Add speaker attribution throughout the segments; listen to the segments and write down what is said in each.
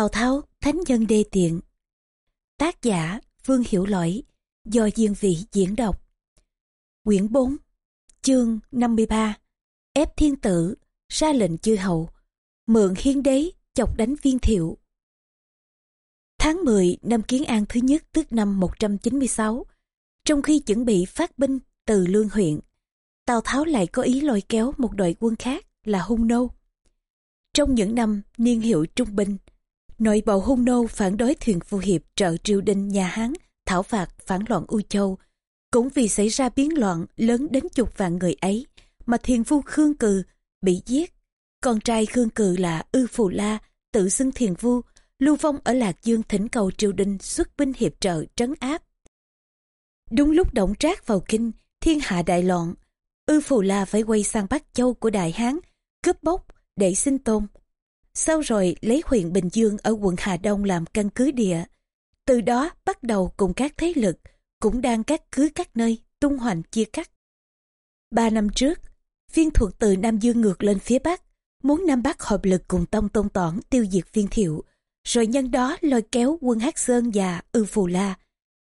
Speaker 1: Tào Tháo, Thánh Nhân Đê Tiện. Tác giả Vương Hiểu Lỗi Do Diên Vị diễn đọc. Quyển 4 Chương 53 Ép thiên tử Ra lệnh chư hậu Mượn hiến đế Chọc đánh viên thiệu. Tháng 10 năm Kiến An thứ nhất tức năm 196 Trong khi chuẩn bị phát binh từ Lương huyện Tào Tháo lại có ý lôi kéo một đội quân khác là Hung Nô. Trong những năm niên hiệu trung binh, nội bộ hung nô phản đối thuyền phu hiệp trợ triều đình nhà Hán thảo phạt phản loạn U Châu. Cũng vì xảy ra biến loạn lớn đến chục vạn người ấy mà thiền phu Khương Cừ bị giết. Con trai Khương Cừ là Ư Phù La, tự xưng thiền vu lưu vong ở Lạc Dương thỉnh cầu triều đình xuất binh hiệp trợ trấn áp. Đúng lúc động trác vào kinh, thiên hạ đại loạn, Ư Phù La phải quay sang Bắc Châu của Đại Hán, cướp bóc, để sinh tồn. Sau rồi lấy huyện Bình Dương ở quận Hà Đông làm căn cứ địa. Từ đó bắt đầu cùng các thế lực cũng đang cắt cứ các nơi tung hoành chia cắt. Ba năm trước, viên thuật từ Nam Dương ngược lên phía Bắc, muốn Nam Bắc hợp lực cùng Tông Tôn Toản tiêu diệt viên thiệu, rồi nhân đó lôi kéo quân Hát Sơn và Ư Phù La.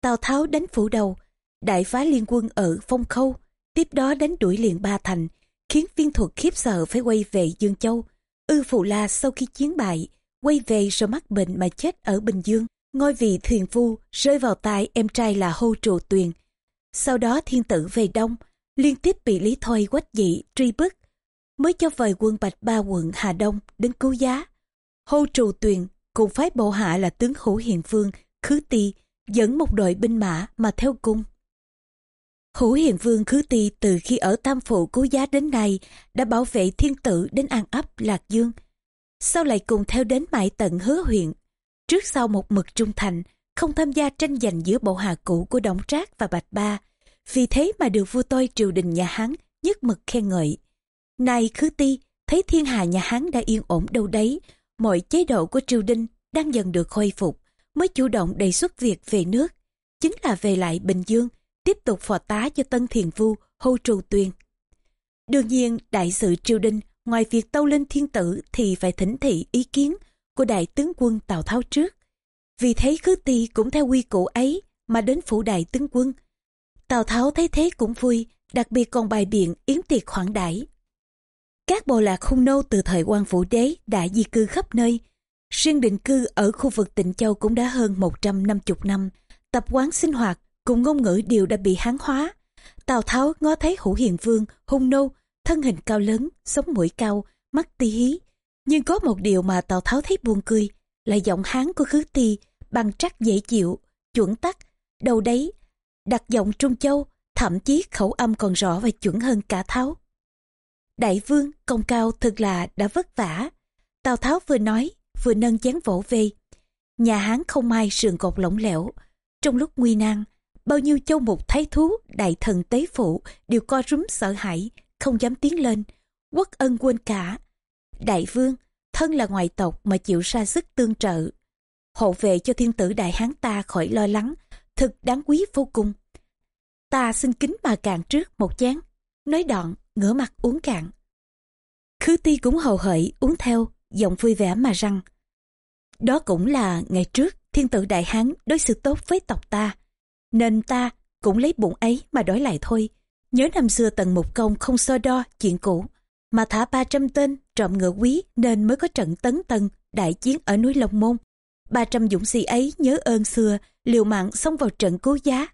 Speaker 1: Tào Tháo đánh phủ đầu, đại phá liên quân ở Phong Khâu, tiếp đó đánh đuổi liền Ba Thành, khiến viên thuật khiếp sợ phải quay về Dương Châu. Ư Phụ La sau khi chiến bại, quay về rồi mắc bệnh mà chết ở Bình Dương. Ngôi vị thuyền phu rơi vào tay em trai là Hô Trù Tuyền. Sau đó thiên tử về Đông, liên tiếp bị Lý Thôi quách dị truy bức, mới cho vời quân Bạch Ba quận Hà Đông đến cứu giá. Hô Trù Tuyền cùng phái bộ hạ là tướng Hữu Hiền Vương, Khứ Ti, dẫn một đội binh mã mà theo cung. Hữu Hiền Vương Khứ Ti từ khi ở Tam Phụ cứu giá đến nay đã bảo vệ thiên tử đến An ấp Lạc Dương. Sau lại cùng theo đến mãi tận hứa huyện. Trước sau một mực trung thành, không tham gia tranh giành giữa bộ hạ cũ của Đổng Trác và Bạch Ba. Vì thế mà được vua tôi triều đình nhà Hán nhất mực khen ngợi. Này Khứ Ti, thấy thiên hà nhà Hán đã yên ổn đâu đấy, mọi chế độ của triều đình đang dần được khôi phục, mới chủ động đề xuất việc về nước, chính là về lại Bình Dương, tiếp tục phò tá cho tân thiền vu hô trù tuyền Đương nhiên, đại sự triều đình ngoài việc tâu lên thiên tử thì phải thỉnh thị ý kiến của đại tướng quân Tào Tháo trước. Vì thấy khứ ti cũng theo quy củ ấy mà đến phủ đại tướng quân. Tào Tháo thấy thế cũng vui, đặc biệt còn bài biện yến tiệc khoản đãi. Các bộ lạc hung nô từ thời quan phủ đế đã di cư khắp nơi. Riêng định cư ở khu vực Tịnh Châu cũng đã hơn 150 năm. Tập quán sinh hoạt cùng ngôn ngữ đều đã bị hán hóa. Tào Tháo ngó thấy hữu hiền vương, hung nô, thân hình cao lớn, sống mũi cao, mắt tí hí. Nhưng có một điều mà Tào Tháo thấy buồn cười, là giọng hán của khứ ti, bằng trắc dễ chịu, chuẩn tắc, đầu đấy, đặt giọng Trung Châu, thậm chí khẩu âm còn rõ và chuẩn hơn cả Tháo. Đại vương, công cao thật là đã vất vả. Tào Tháo vừa nói, vừa nâng chén vỗ về. Nhà Hán không ai sườn cột lỏng lẻo. Trong lúc nguy nan, bao nhiêu châu mục thái thú, đại thần tế phụ đều co rúm sợ hãi, không dám tiến lên. Quốc ân quên cả. Đại vương, thân là ngoại tộc mà chịu ra sức tương trợ. Hộ vệ cho thiên tử đại hán ta khỏi lo lắng, thực đáng quý vô cùng. Ta xin kính mà cạn trước một chén. Nói đoạn, ngửa mặt uống cạn. Khứ ti cũng hầu hợi, uống theo, giọng vui vẻ mà rằng đó cũng là ngày trước, thiên tử đại hán đối xử tốt với tộc ta nên ta cũng lấy bụng ấy mà đổi lại thôi. Nhớ năm xưa tần mục công không so đo chuyện cũ, mà thả 300 tên trộm ngựa quý nên mới có trận tấn tần đại chiến ở núi Long Môn. 300 dũng sĩ ấy nhớ ơn xưa, liều mạng xông vào trận cứu giá.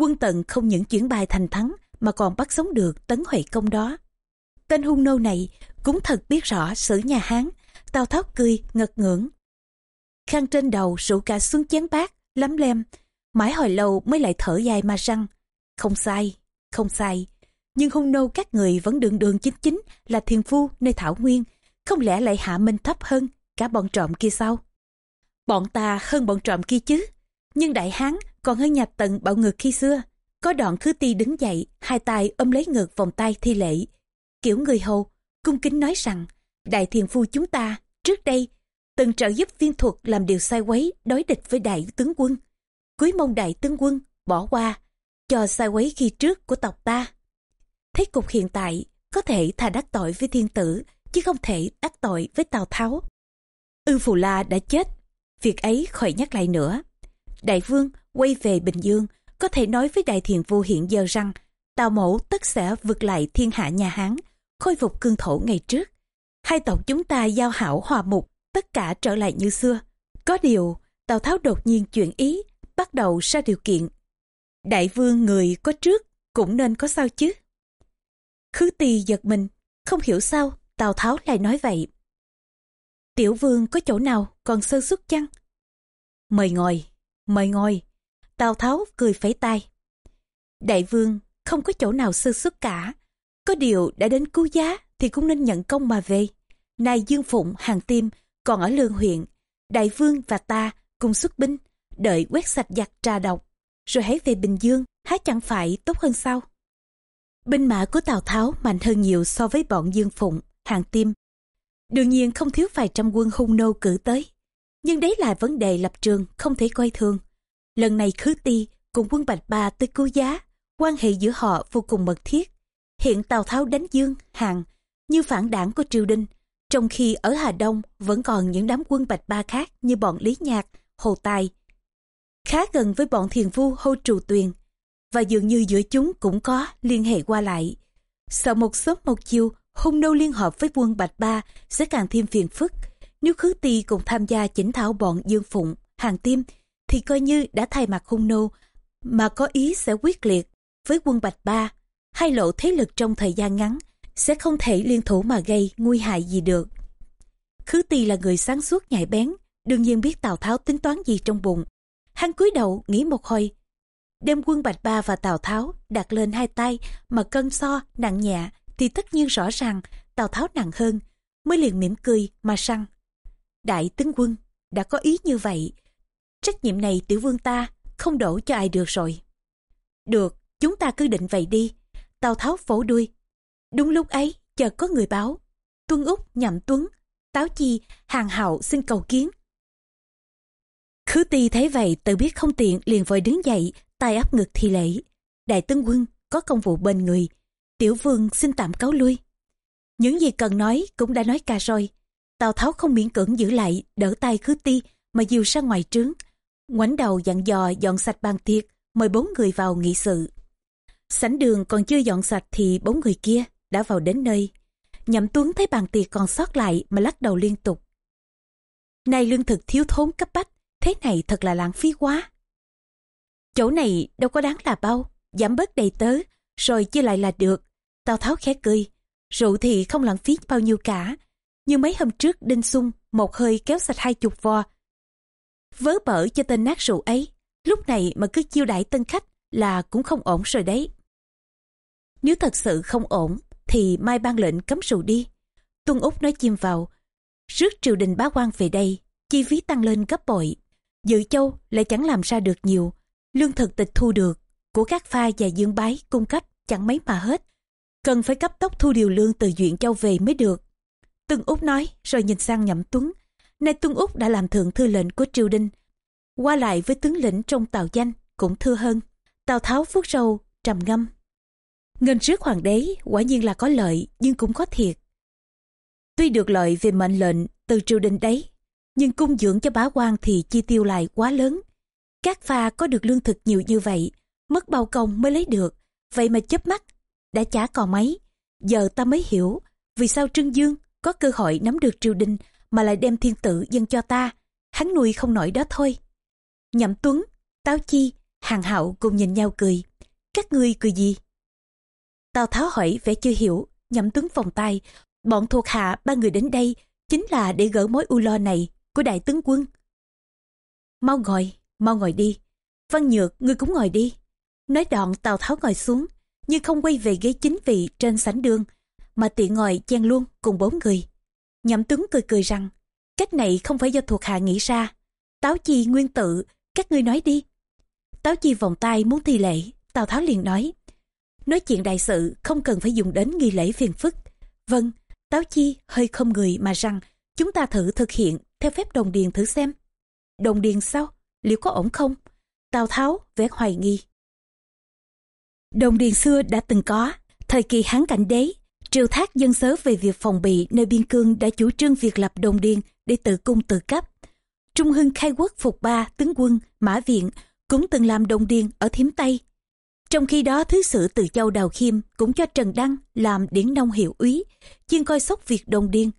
Speaker 1: Quân tần không những chuyển bài thành thắng mà còn bắt sống được tấn huệ công đó. Tên hung nô này cũng thật biết rõ sử nhà Hán, Tào Tháo cười, ngật ngưỡng. Khăn trên đầu rủ cả xuống chén bát, lắm lem, Mãi hồi lâu mới lại thở dài mà răng. Không sai, không sai. Nhưng hung nô các người vẫn đường đường chính chính là thiền phu nơi thảo nguyên. Không lẽ lại hạ minh thấp hơn cả bọn trộm kia sao? Bọn ta hơn bọn trộm kia chứ. Nhưng đại hán còn hơn nhà tần bạo ngược khi xưa. Có đoạn khứ ti đứng dậy, hai tay ôm lấy ngược vòng tay thi lệ. Kiểu người hầu, cung kính nói rằng, đại thiền phu chúng ta, trước đây, từng trợ giúp viên thuật làm điều sai quấy đối địch với đại tướng quân cuối mong đại tướng quân bỏ qua cho sai quấy khi trước của tộc ta thế cục hiện tại có thể thà đắc tội với thiên tử chứ không thể đắc tội với tào tháo ư phù la đã chết việc ấy khỏi nhắc lại nữa. Đại vương quay về Bình Dương, có thể nói với đại thiền vua hiện giờ rằng Tào mẫu tất sẽ vượt lại thiên hạ nhà Hán, khôi phục cương thổ ngày trước. Hai tộc chúng ta giao hảo hòa mục, tất cả trở lại như xưa. Có điều, Tào Tháo đột nhiên chuyển ý, bắt đầu ra điều kiện. Đại vương người có trước, cũng nên có sao chứ. Khứ tì giật mình, không hiểu sao Tào Tháo lại nói vậy. Tiểu vương có chỗ nào còn sơ xuất chăng? Mời ngồi, mời ngồi. Tào Tháo cười phẩy tay. Đại vương không có chỗ nào sơ xuất cả. Có điều đã đến cứu giá thì cũng nên nhận công mà về. Nay Dương Phụng, Hàng Tim còn ở Lương huyện. Đại vương và ta cùng xuất binh, đợi quét sạch giặc trà độc, rồi hãy về Bình Dương, há chẳng phải tốt hơn sao? Binh mã của Tào Tháo mạnh hơn nhiều so với bọn Dương Phụng, Hàng Tim. Đương nhiên không thiếu vài trăm quân hung nô cử tới. Nhưng đấy là vấn đề lập trường không thể coi thường. Lần này Khứ Ti cùng quân Bạch Ba tới cứu giá, quan hệ giữa họ vô cùng mật thiết. Hiện Tào Tháo đánh Dương, Hàng như phản đảng của triều đình, trong khi ở Hà Đông vẫn còn những đám quân Bạch Ba khác như bọn Lý Nhạc, Hồ Tài. Khá gần với bọn thiền vu hô trù tuyền, và dường như giữa chúng cũng có liên hệ qua lại. Sợ một sớm một chiều, hung nô liên hợp với quân Bạch Ba sẽ càng thêm phiền phức. Nếu khứ ti cùng tham gia chỉnh thảo bọn Dương Phụng, Hàng Tiêm, thì coi như đã thay mặt hung nô, mà có ý sẽ quyết liệt với quân Bạch Ba. Hai lộ thế lực trong thời gian ngắn sẽ không thể liên thủ mà gây nguy hại gì được. Khứ ti là người sáng suốt nhạy bén, đương nhiên biết Tào Tháo tính toán gì trong bụng. Hắn cúi đầu nghĩ một hồi, đem quân Bạch Ba và Tào Tháo đặt lên hai tay mà cân so nặng nhẹ thì tất nhiên rõ ràng Tào Tháo nặng hơn, mới liền mỉm cười mà săn. Đại tướng quân đã có ý như vậy, trách nhiệm này tiểu vương ta không đổ cho ai được rồi. Được, chúng ta cứ định vậy đi. Tào Tháo phổ đuôi. Đúng lúc ấy, chợt có người báo. Tuân Úc nhậm Tuấn, Táo Chi, Hàng Hậu xin cầu kiến. Khứ ti thấy vậy tự biết không tiện liền vội đứng dậy, tay áp ngực thi lễ. Đại tướng quân có công vụ bên người, tiểu vương xin tạm cáo lui. Những gì cần nói cũng đã nói cả rồi. Tào Tháo không miễn cưỡng giữ lại, đỡ tay khứ ti mà dìu ra ngoài trướng. Ngoảnh đầu dặn dò dọn sạch bàn tiệc, mời bốn người vào nghị sự. Sảnh đường còn chưa dọn sạch thì bốn người kia đã vào đến nơi. Nhậm Tuấn thấy bàn tiệc còn sót lại mà lắc đầu liên tục. Nay lương thực thiếu thốn cấp bách, thế này thật là lãng phí quá. Chỗ này đâu có đáng là bao, giảm bớt đầy tớ, rồi chia lại là được. Tào Tháo khẽ cười, rượu thì không lãng phí bao nhiêu cả. Như mấy hôm trước Đinh Sung một hơi kéo sạch hai chục vò Vớ bở cho tên nát rượu ấy, lúc này mà cứ chiêu đãi tân khách là cũng không ổn rồi đấy. Nếu thật sự không ổn, thì mai ban lệnh cấm rượu đi. Tuân Úc nói chim vào, rước triều đình bá quan về đây, chi phí tăng lên gấp bội. Dự châu lại chẳng làm ra được nhiều, lương thực tịch thu được, của các pha và dương bái cung cấp chẳng mấy mà hết. Cần phải cấp tốc thu điều lương từ Duyện Châu về mới được. Tương Úc nói, rồi nhìn sang Nhậm Tuấn. Nay Tuân Úc đã làm thượng thư lệnh của triều đình. Qua lại với tướng lĩnh trong tàu danh cũng thưa hơn. Tào Tháo phước râu, trầm ngâm. Ngân trước hoàng đế quả nhiên là có lợi nhưng cũng có thiệt. Tuy được lợi về mệnh lệnh từ triều đình đấy, nhưng cung dưỡng cho bá quan thì chi tiêu lại quá lớn. Các pha có được lương thực nhiều như vậy, mất bao công mới lấy được, vậy mà chớp mắt, đã chả còn mấy. Giờ ta mới hiểu, vì sao Trương Dương có cơ hội nắm được triều đình mà lại đem thiên tử dâng cho ta, hắn nuôi không nổi đó thôi. Nhậm Tuấn, Táo Chi, Hàng Hậu cùng nhìn nhau cười. Các ngươi cười gì? Tào Tháo hỏi vẻ chưa hiểu, nhậm Tuấn vòng tay. Bọn thuộc hạ ba người đến đây chính là để gỡ mối u lo này của đại tướng quân. Mau ngồi, mau ngồi đi. Văn Nhược, ngươi cũng ngồi đi. Nói đoạn Tào Tháo ngồi xuống, nhưng không quay về ghế chính vị trên sảnh đường, mà tiện ngồi chen luôn cùng bốn người. Nhậm tướng cười cười rằng, cách này không phải do thuộc hạ nghĩ ra. Táo chi nguyên tự, các ngươi nói đi. Táo chi vòng tay muốn thi lễ, Tào Tháo liền nói. Nói chuyện đại sự không cần phải dùng đến nghi lễ phiền phức. Vâng, Táo chi hơi không người mà rằng chúng ta thử thực hiện theo phép đồng điền thử xem. Đồng điền sao? Liệu có ổn không? Tào Tháo vẻ hoài nghi. Đồng điền xưa đã từng có, thời kỳ Hán Cảnh Đế, triều thác dân sớ về việc phòng bị nơi biên cương đã chủ trương việc lập đồng điền để tự cung tự cấp. Trung Hưng khai quốc phục ba tướng quân Mã Viện cũng từng làm đồng điền ở Thiếm Tây. Trong khi đó thứ sử từ châu Đào Khiêm cũng cho Trần Đăng làm điển nông hiệu úy, chuyên coi sóc việc đồng điền.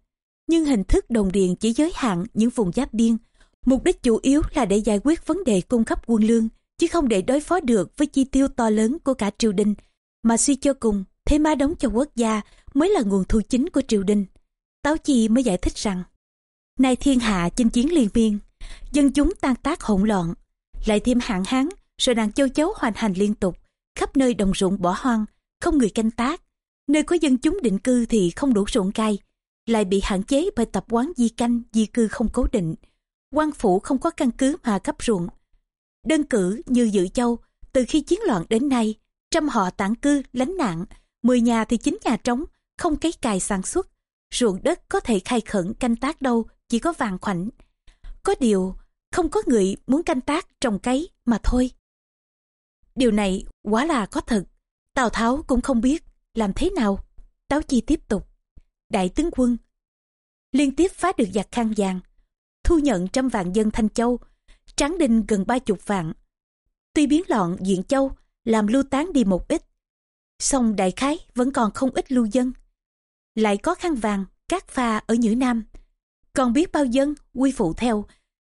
Speaker 1: Nhưng hình thức đồng điền chỉ giới hạn những vùng giáp biên. Mục đích chủ yếu là để giải quyết vấn đề cung cấp quân lương, chứ không để đối phó được với chi tiêu to lớn của cả triều đình. Mà suy cho cùng, thế ma đóng cho quốc gia mới là nguồn thu chính của triều đình. Táo Chi mới giải thích rằng, nay thiên hạ chinh chiến liên miên, dân chúng tan tác hỗn loạn, lại thêm hạn hán, rồi nàng châu chấu hoành hành liên tục, khắp nơi đồng ruộng bỏ hoang, không người canh tác. Nơi có dân chúng định cư thì không đủ ruộng cày lại bị hạn chế bởi tập quán di canh, di cư không cố định. quan phủ không có căn cứ mà cấp ruộng. Đơn cử như Dự Châu, từ khi chiến loạn đến nay, trăm họ tản cư, lánh nạn, mười nhà thì chín nhà trống, không cấy cài sản xuất. Ruộng đất có thể khai khẩn canh tác đâu, chỉ có vàng khoảnh. Có điều, không có người muốn canh tác trồng cấy mà thôi. Điều này quá là có thật. Tào Tháo cũng không biết làm thế nào. Táo Chi tiếp tục. Đại tướng quân liên tiếp phá được giặc khang vàng, thu nhận trăm vạn dân Thanh Châu, tráng đinh gần ba chục vạn. Tuy biến loạn diện châu, làm lưu tán đi một ít, song đại khái vẫn còn không ít lưu dân. Lại có khăn vàng, cát pha ở Nhữ Nam, còn biết bao dân quy phụ theo,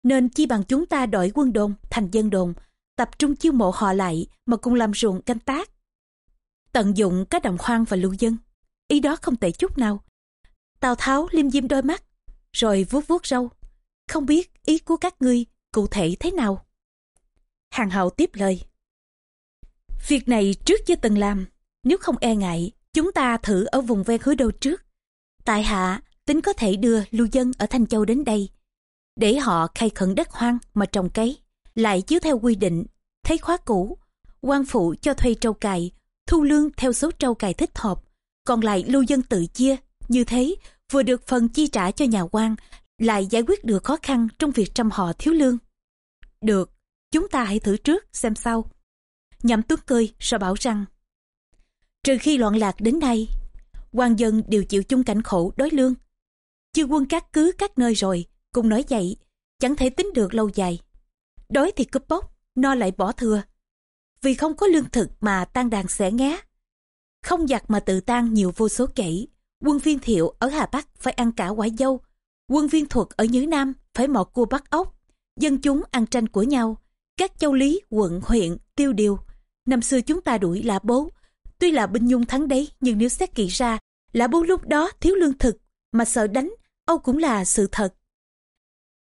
Speaker 1: nên chi bằng chúng ta đổi quân đồn thành dân đồn, tập trung chiêu mộ họ lại mà cùng làm ruộng canh tác. Tận dụng các đồng hoang và lưu dân. Ý đó không tệ chút nào. Tào Tháo liêm diêm đôi mắt, rồi vuốt vuốt râu. Không biết ý của các ngươi cụ thể thế nào? Hàng hậu tiếp lời. Việc này trước chưa từng làm, nếu không e ngại, chúng ta thử ở vùng ven hứa đô trước. Tại hạ tính có thể đưa lưu dân ở Thanh Châu đến đây, để họ khai khẩn đất hoang mà trồng cấy lại chiếu theo quy định thấy khóa cũ quan phụ cho thuê trâu cài thu lương theo số trâu cài thích hợp còn lại lưu dân tự chia như thế vừa được phần chi trả cho nhà quan lại giải quyết được khó khăn trong việc trăm họ thiếu lương được chúng ta hãy thử trước xem sau nhậm tuấn cười rồi bảo rằng trừ khi loạn lạc đến nay quan dân đều chịu chung cảnh khổ đối lương chư quân các cứ các nơi rồi cùng nói vậy chẳng thể tính được lâu dài đói thì cướp bóc, no lại bỏ thừa. Vì không có lương thực mà tan đàn sẽ ngá. Không giặc mà tự tan nhiều vô số kể. Quân viên thiệu ở Hà Bắc phải ăn cả quả dâu. Quân viên thuật ở Nhứ Nam phải mọt cua bắt ốc. Dân chúng ăn tranh của nhau. Các châu lý, quận, huyện, tiêu điều. Năm xưa chúng ta đuổi lã bố. Tuy là binh nhung thắng đấy, nhưng nếu xét kỹ ra, lã bố lúc đó thiếu lương thực, mà sợ đánh, Âu cũng là sự thật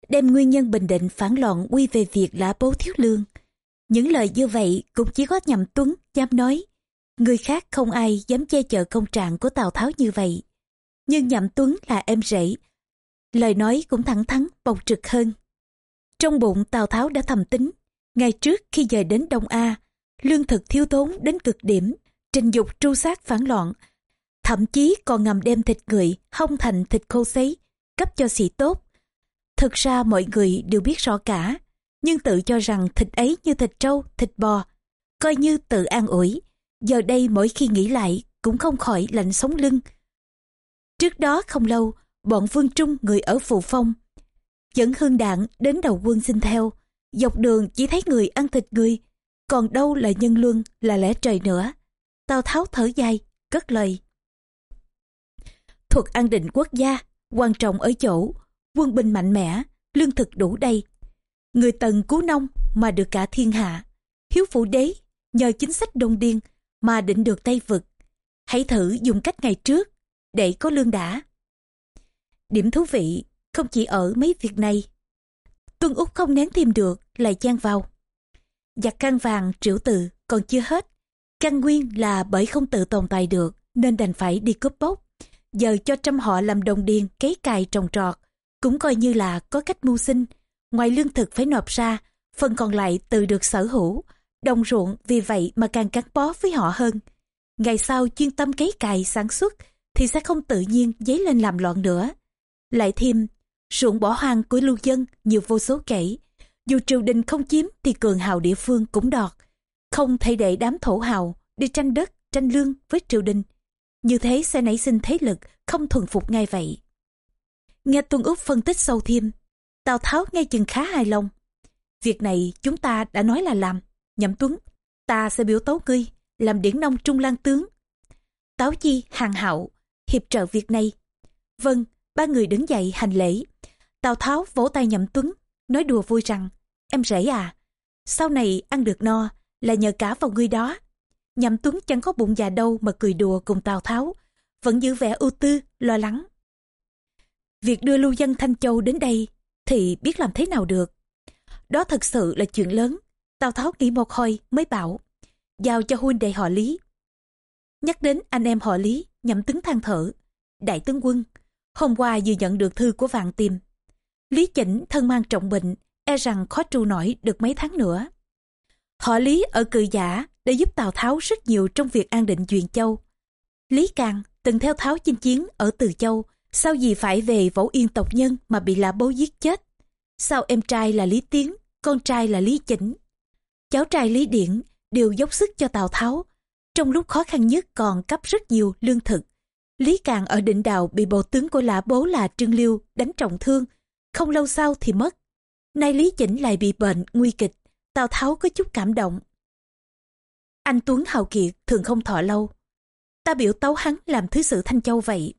Speaker 1: đem nguyên nhân bình định phản loạn quy về việc lã bố thiếu lương. Những lời như vậy cũng chỉ có nhằm tuấn dám nói. Người khác không ai dám che chở công trạng của Tào Tháo như vậy. Nhưng nhậm tuấn là em rể. Lời nói cũng thẳng thắn, bộc trực hơn. Trong bụng Tào Tháo đã thầm tính. Ngày trước khi dời đến Đông A, lương thực thiếu thốn đến cực điểm, trình dục tru sát phản loạn. Thậm chí còn ngầm đem thịt người, hông thành thịt khô sấy, cấp cho sĩ tốt Thực ra mọi người đều biết rõ cả, nhưng tự cho rằng thịt ấy như thịt trâu, thịt bò, coi như tự an ủi. Giờ đây mỗi khi nghĩ lại cũng không khỏi lạnh sống lưng. Trước đó không lâu, bọn Vương Trung người ở Phù Phong dẫn hương đạn đến đầu quân xin theo. Dọc đường chỉ thấy người ăn thịt người, còn đâu là nhân luân là lẽ trời nữa. Tào Tháo thở dài, cất lời. Thuật an định quốc gia, quan trọng ở chỗ quân binh mạnh mẽ, lương thực đủ đầy. Người tần cứu nông mà được cả thiên hạ. Hiếu phụ đế nhờ chính sách đông điên mà định được Tây vực. Hãy thử dùng cách ngày trước để có lương đã. Điểm thú vị không chỉ ở mấy việc này. Tuân Úc không nén thêm được lại chan vào. Giặc căn vàng triệu từ còn chưa hết. Căn nguyên là bởi không tự tồn tại được nên đành phải đi cướp bóc. Giờ cho trăm họ làm đồng điền cấy cài trồng trọt cũng coi như là có cách mưu sinh. Ngoài lương thực phải nộp ra, phần còn lại tự được sở hữu. Đồng ruộng vì vậy mà càng gắn bó với họ hơn. Ngày sau chuyên tâm cấy cài sản xuất thì sẽ không tự nhiên dấy lên làm loạn nữa. Lại thêm, ruộng bỏ hoang của lưu dân nhiều vô số kể. Dù triều đình không chiếm thì cường hào địa phương cũng đọt. Không thể để đám thổ hào đi tranh đất, tranh lương với triều đình. Như thế sẽ nảy sinh thế lực không thuần phục ngay vậy. Nghe Tuân Úc phân tích sâu thêm, Tào Tháo ngay chừng khá hài lòng. Việc này chúng ta đã nói là làm. Nhậm Tuấn, ta sẽ biểu tấu ngươi, làm điển nông trung lang tướng. Táo Chi, hàng hậu, hiệp trợ việc này. Vâng, ba người đứng dậy hành lễ. Tào Tháo vỗ tay Nhậm Tuấn, nói đùa vui rằng, em rể à, sau này ăn được no là nhờ cả vào ngươi đó. Nhậm Tuấn chẳng có bụng già đâu mà cười đùa cùng Tào Tháo, vẫn giữ vẻ ưu tư, lo lắng. Việc đưa lưu dân Thanh Châu đến đây thì biết làm thế nào được. Đó thật sự là chuyện lớn. Tào Tháo nghĩ một hồi mới bảo, giao cho huynh đệ họ Lý. Nhắc đến anh em họ Lý, nhậm tướng than thở. Đại tướng quân, hôm qua vừa nhận được thư của vạn tìm. Lý chỉnh thân mang trọng bệnh, e rằng khó tru nổi được mấy tháng nữa. Họ Lý ở cự giả đã giúp Tào Tháo rất nhiều trong việc an định Duyện Châu. Lý Càng từng theo Tháo chinh chiến ở Từ Châu, sao gì phải về Võ Yên tộc nhân mà bị lã bố giết chết. Sao em trai là Lý Tiến, con trai là Lý Chỉnh. Cháu trai Lý Điển đều dốc sức cho Tào Tháo. Trong lúc khó khăn nhất còn cấp rất nhiều lương thực. Lý Càng ở định đào bị bộ tướng của lã bố là Trương Liêu đánh trọng thương. Không lâu sau thì mất. Nay Lý Chỉnh lại bị bệnh nguy kịch. Tào Tháo có chút cảm động. Anh Tuấn Hào Kiệt thường không thọ lâu. Ta biểu tấu hắn làm thứ sự Thanh Châu vậy.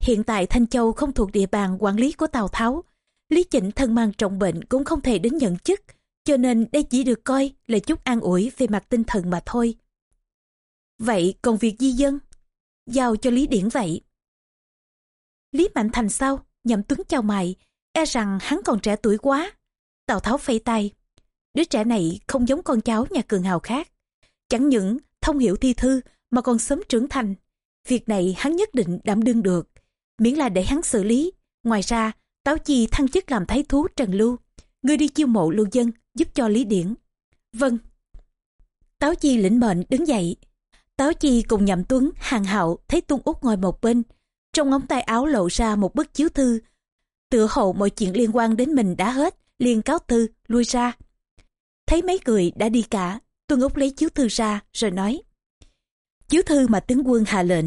Speaker 1: Hiện tại Thanh Châu không thuộc địa bàn quản lý của Tào Tháo. Lý Chỉnh thân mang trọng bệnh cũng không thể đến nhận chức, cho nên đây chỉ được coi là chút an ủi về mặt tinh thần mà thôi. Vậy còn việc di dân? Giao cho Lý Điển vậy. Lý Mạnh Thành sao? Nhậm Tuấn chào mày, e rằng hắn còn trẻ tuổi quá. Tào Tháo phẩy tay. Đứa trẻ này không giống con cháu nhà cường hào khác. Chẳng những thông hiểu thi thư mà còn sớm trưởng thành. Việc này hắn nhất định đảm đương được, miễn là để hắn xử lý. Ngoài ra, Táo Chi thăng chức làm thái thú Trần Lưu, người đi chiêu mộ lưu dân, giúp cho Lý Điển. Vâng. Táo Chi lĩnh mệnh đứng dậy. Táo Chi cùng nhậm tuấn, hàng hậu thấy Tuân Úc ngồi một bên. Trong ống tay áo lộ ra một bức chiếu thư. Tựa hậu mọi chuyện liên quan đến mình đã hết, liền cáo thư, lui ra. Thấy mấy người đã đi cả, Tuân Úc lấy chiếu thư ra rồi nói. Chiếu thư mà tướng quân hạ lệnh.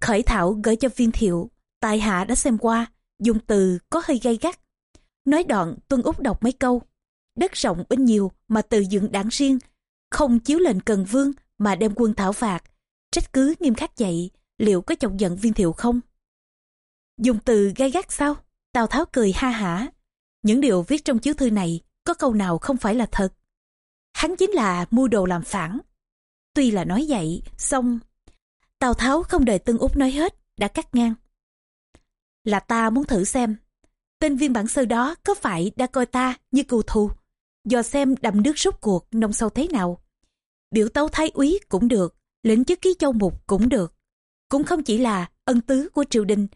Speaker 1: Khởi thảo gửi cho viên thiệu, tài hạ đã xem qua, dùng từ có hơi gay gắt. Nói đoạn Tuân Úc đọc mấy câu. Đất rộng binh nhiều mà tự dựng đảng riêng, không chiếu lệnh cần vương mà đem quân thảo phạt. Trách cứ nghiêm khắc vậy, liệu có chọc giận viên thiệu không? Dùng từ gai gắt sao? Tào Tháo cười ha hả. Những điều viết trong chiếu thư này có câu nào không phải là thật. Hắn chính là mua đồ làm phản. Tuy là nói vậy, xong. Tào Tháo không đợi Tân Úc nói hết, đã cắt ngang. Là ta muốn thử xem, tên viên bản sơ đó có phải đã coi ta như cừu thù, dò xem đầm nước rút cuộc nông sâu thế nào. Biểu tấu thái úy cũng được, lĩnh chức ký châu mục cũng được. Cũng không chỉ là ân tứ của triều đình,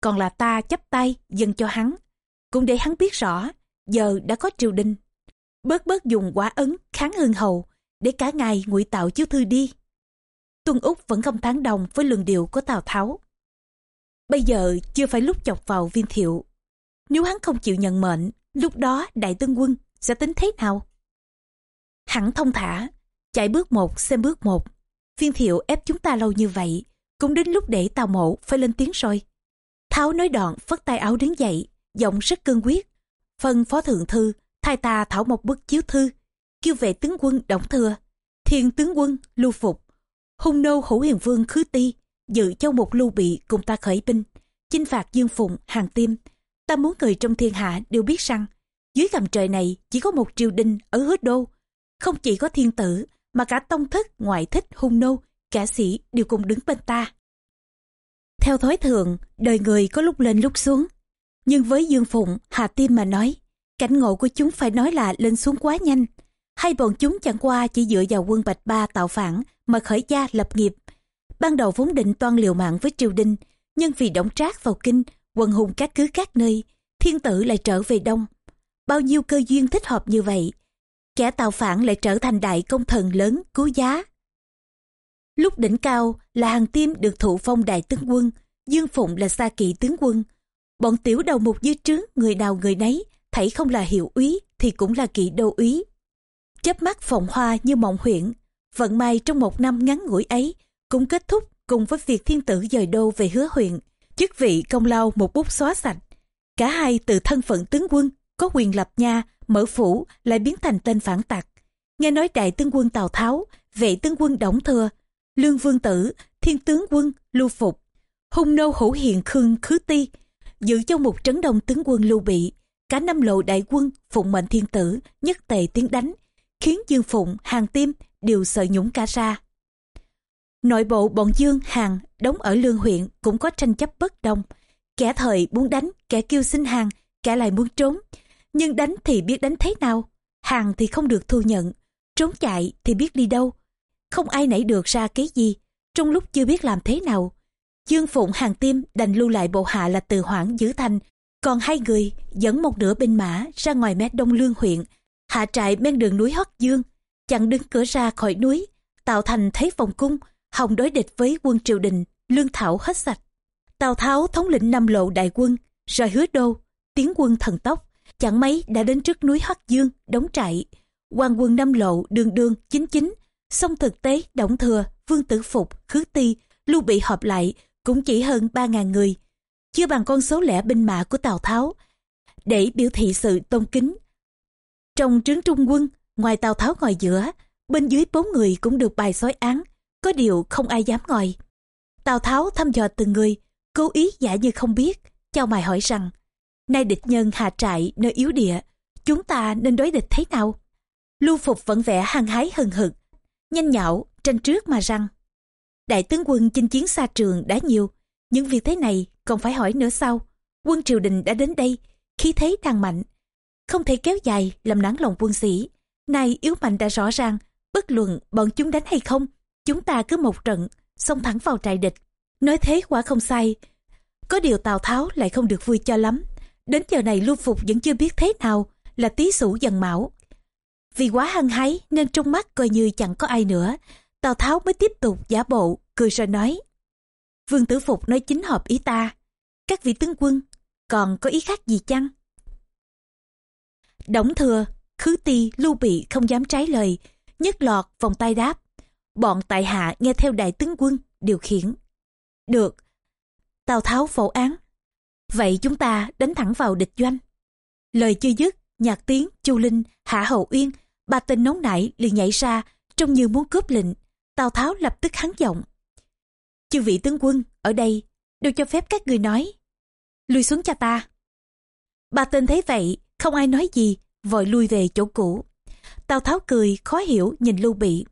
Speaker 1: còn là ta chấp tay dâng cho hắn, cũng để hắn biết rõ giờ đã có triều đình. Bớt bớt dùng quả ấn kháng hương hầu để cả ngày ngụy tạo chiếu thư đi. Tuân Úc vẫn không tán đồng với luận điệu của Tào Tháo. Bây giờ chưa phải lúc chọc vào viên thiệu. Nếu hắn không chịu nhận mệnh, lúc đó đại tướng quân sẽ tính thế nào? Hẳn thông thả, chạy bước một xem bước một. Viên thiệu ép chúng ta lâu như vậy, cũng đến lúc để tào mộ phải lên tiếng rồi. Tháo nói đoạn phất tay áo đứng dậy, giọng rất cương quyết. Phân phó thượng thư, thay ta thảo một bức chiếu thư, kêu về tướng quân đóng thừa, thiên tướng quân lưu phục, hung nô hữu hiền vương khứ ti, dự châu một lưu bị cùng ta khởi binh, chinh phạt dương phụng, hàng tiêm. Ta muốn người trong thiên hạ đều biết rằng, dưới gầm trời này chỉ có một triều đình ở hứa đô. Không chỉ có thiên tử, mà cả tông thất, ngoại thích, hung nô, cả sĩ đều cùng đứng bên ta. Theo thói thường, đời người có lúc lên lúc xuống. Nhưng với Dương Phụng, Hà tim mà nói, cảnh ngộ của chúng phải nói là lên xuống quá nhanh. Hai bọn chúng chẳng qua chỉ dựa vào quân Bạch Ba tạo phản mà khởi gia lập nghiệp. Ban đầu vốn định toan liều mạng với triều đình, nhưng vì đóng trác vào kinh, quần hùng các cứ các nơi, thiên tử lại trở về đông. Bao nhiêu cơ duyên thích hợp như vậy, kẻ tạo phản lại trở thành đại công thần lớn cứu giá. Lúc đỉnh cao là hàng tiêm được thụ phong đại tướng quân, Dương Phụng là xa kỵ tướng quân. Bọn tiểu đầu mục dưới trướng người nào người nấy, thảy không là hiệu úy thì cũng là kỵ đô úy. Chớp mắt phồng hoa như mộng huyện, vận may trong một năm ngắn ngủi ấy cũng kết thúc cùng với việc thiên tử dời đô về hứa huyện, chức vị công lao một bút xóa sạch. Cả hai từ thân phận tướng quân, có quyền lập nha, mở phủ lại biến thành tên phản tặc. Nghe nói đại tướng quân Tào Tháo, vệ tướng quân Đổng Thừa, lương vương tử, thiên tướng quân Lưu Phục, hung nô hữu hiền khương khứ ti, giữ cho một trấn đông tướng quân Lưu Bị, cả năm lộ đại quân phụng mệnh thiên tử nhất tề tiến đánh, khiến Dương Phụng, Hàng Tiêm đều sợ nhũng cả ra. Nội bộ bọn Dương, Hàng đóng ở Lương huyện cũng có tranh chấp bất đồng. Kẻ thời muốn đánh, kẻ kêu xin hàng, kẻ lại muốn trốn. Nhưng đánh thì biết đánh thế nào, hàng thì không được thu nhận, trốn chạy thì biết đi đâu. Không ai nảy được ra cái gì, trong lúc chưa biết làm thế nào. Dương Phụng hàng tim đành lưu lại bộ hạ là từ hoảng giữ thành, còn hai người dẫn một nửa binh mã ra ngoài mé đông lương huyện, hạ trại bên đường núi hót Dương, chặn đứng cửa ra khỏi núi, tạo thành thế vòng cung, hòng đối địch với quân triều đình, lương thảo hết sạch. Tào Tháo thống lĩnh năm lộ đại quân, rồi hứa đô, tiến quân thần tốc, chẳng mấy đã đến trước núi Hoắc Dương, đóng trại. quan quân Nam lộ đường đường chính chính, song thực tế động thừa, vương tử phục, khứ ti, lưu bị họp lại cũng chỉ hơn 3.000 người, chưa bằng con số lẻ binh mã của Tào Tháo, để biểu thị sự tôn kính. Trong trướng trung quân, ngoài Tào Tháo ngồi giữa, bên dưới bốn người cũng được bài xói án, có điều không ai dám ngồi. Tào Tháo thăm dò từng người, cố ý giả như không biết, chào mày hỏi rằng, nay địch nhân hạ trại nơi yếu địa, chúng ta nên đối địch thế nào? Lưu Phục vẫn vẽ hăng hái hừng hực, nhanh nhạo, tranh trước mà rằng, đại tướng quân chinh chiến xa trường đã nhiều, những việc thế này còn phải hỏi nữa sao? Quân triều đình đã đến đây, khí thế đang mạnh, không thể kéo dài làm nắng lòng quân sĩ. Nay yếu mạnh đã rõ ràng, bất luận bọn chúng đánh hay không, chúng ta cứ một trận, xông thẳng vào trại địch. Nói thế quả không sai. Có điều Tào Tháo lại không được vui cho lắm. Đến giờ này Lưu Phục vẫn chưa biết thế nào là tí sủ dần mão. Vì quá hăng hái nên trong mắt coi như chẳng có ai nữa. Tào Tháo mới tiếp tục giả bộ, cười rồi nói. Vương Tử Phục nói chính hợp ý ta. Các vị tướng quân, còn có ý khác gì chăng? Đổng thừa, khứ ti, lưu bị không dám trái lời, nhất lọt vòng tay đáp. Bọn tại hạ nghe theo đại tướng quân, điều khiển. Được. Tào Tháo phổ án. Vậy chúng ta đánh thẳng vào địch doanh. Lời chưa dứt, nhạc tiếng, chu linh, hạ hậu uyên, ba tên nóng nảy liền nhảy ra, trông như muốn cướp lệnh. Tào Tháo lập tức hắn giọng. Chư vị tướng quân, ở đây, đều cho phép các người nói. lui xuống cho ta. Ba tên thấy vậy, không ai nói gì, vội lui về chỗ cũ. Tào Tháo cười, khó hiểu nhìn Lưu Bị.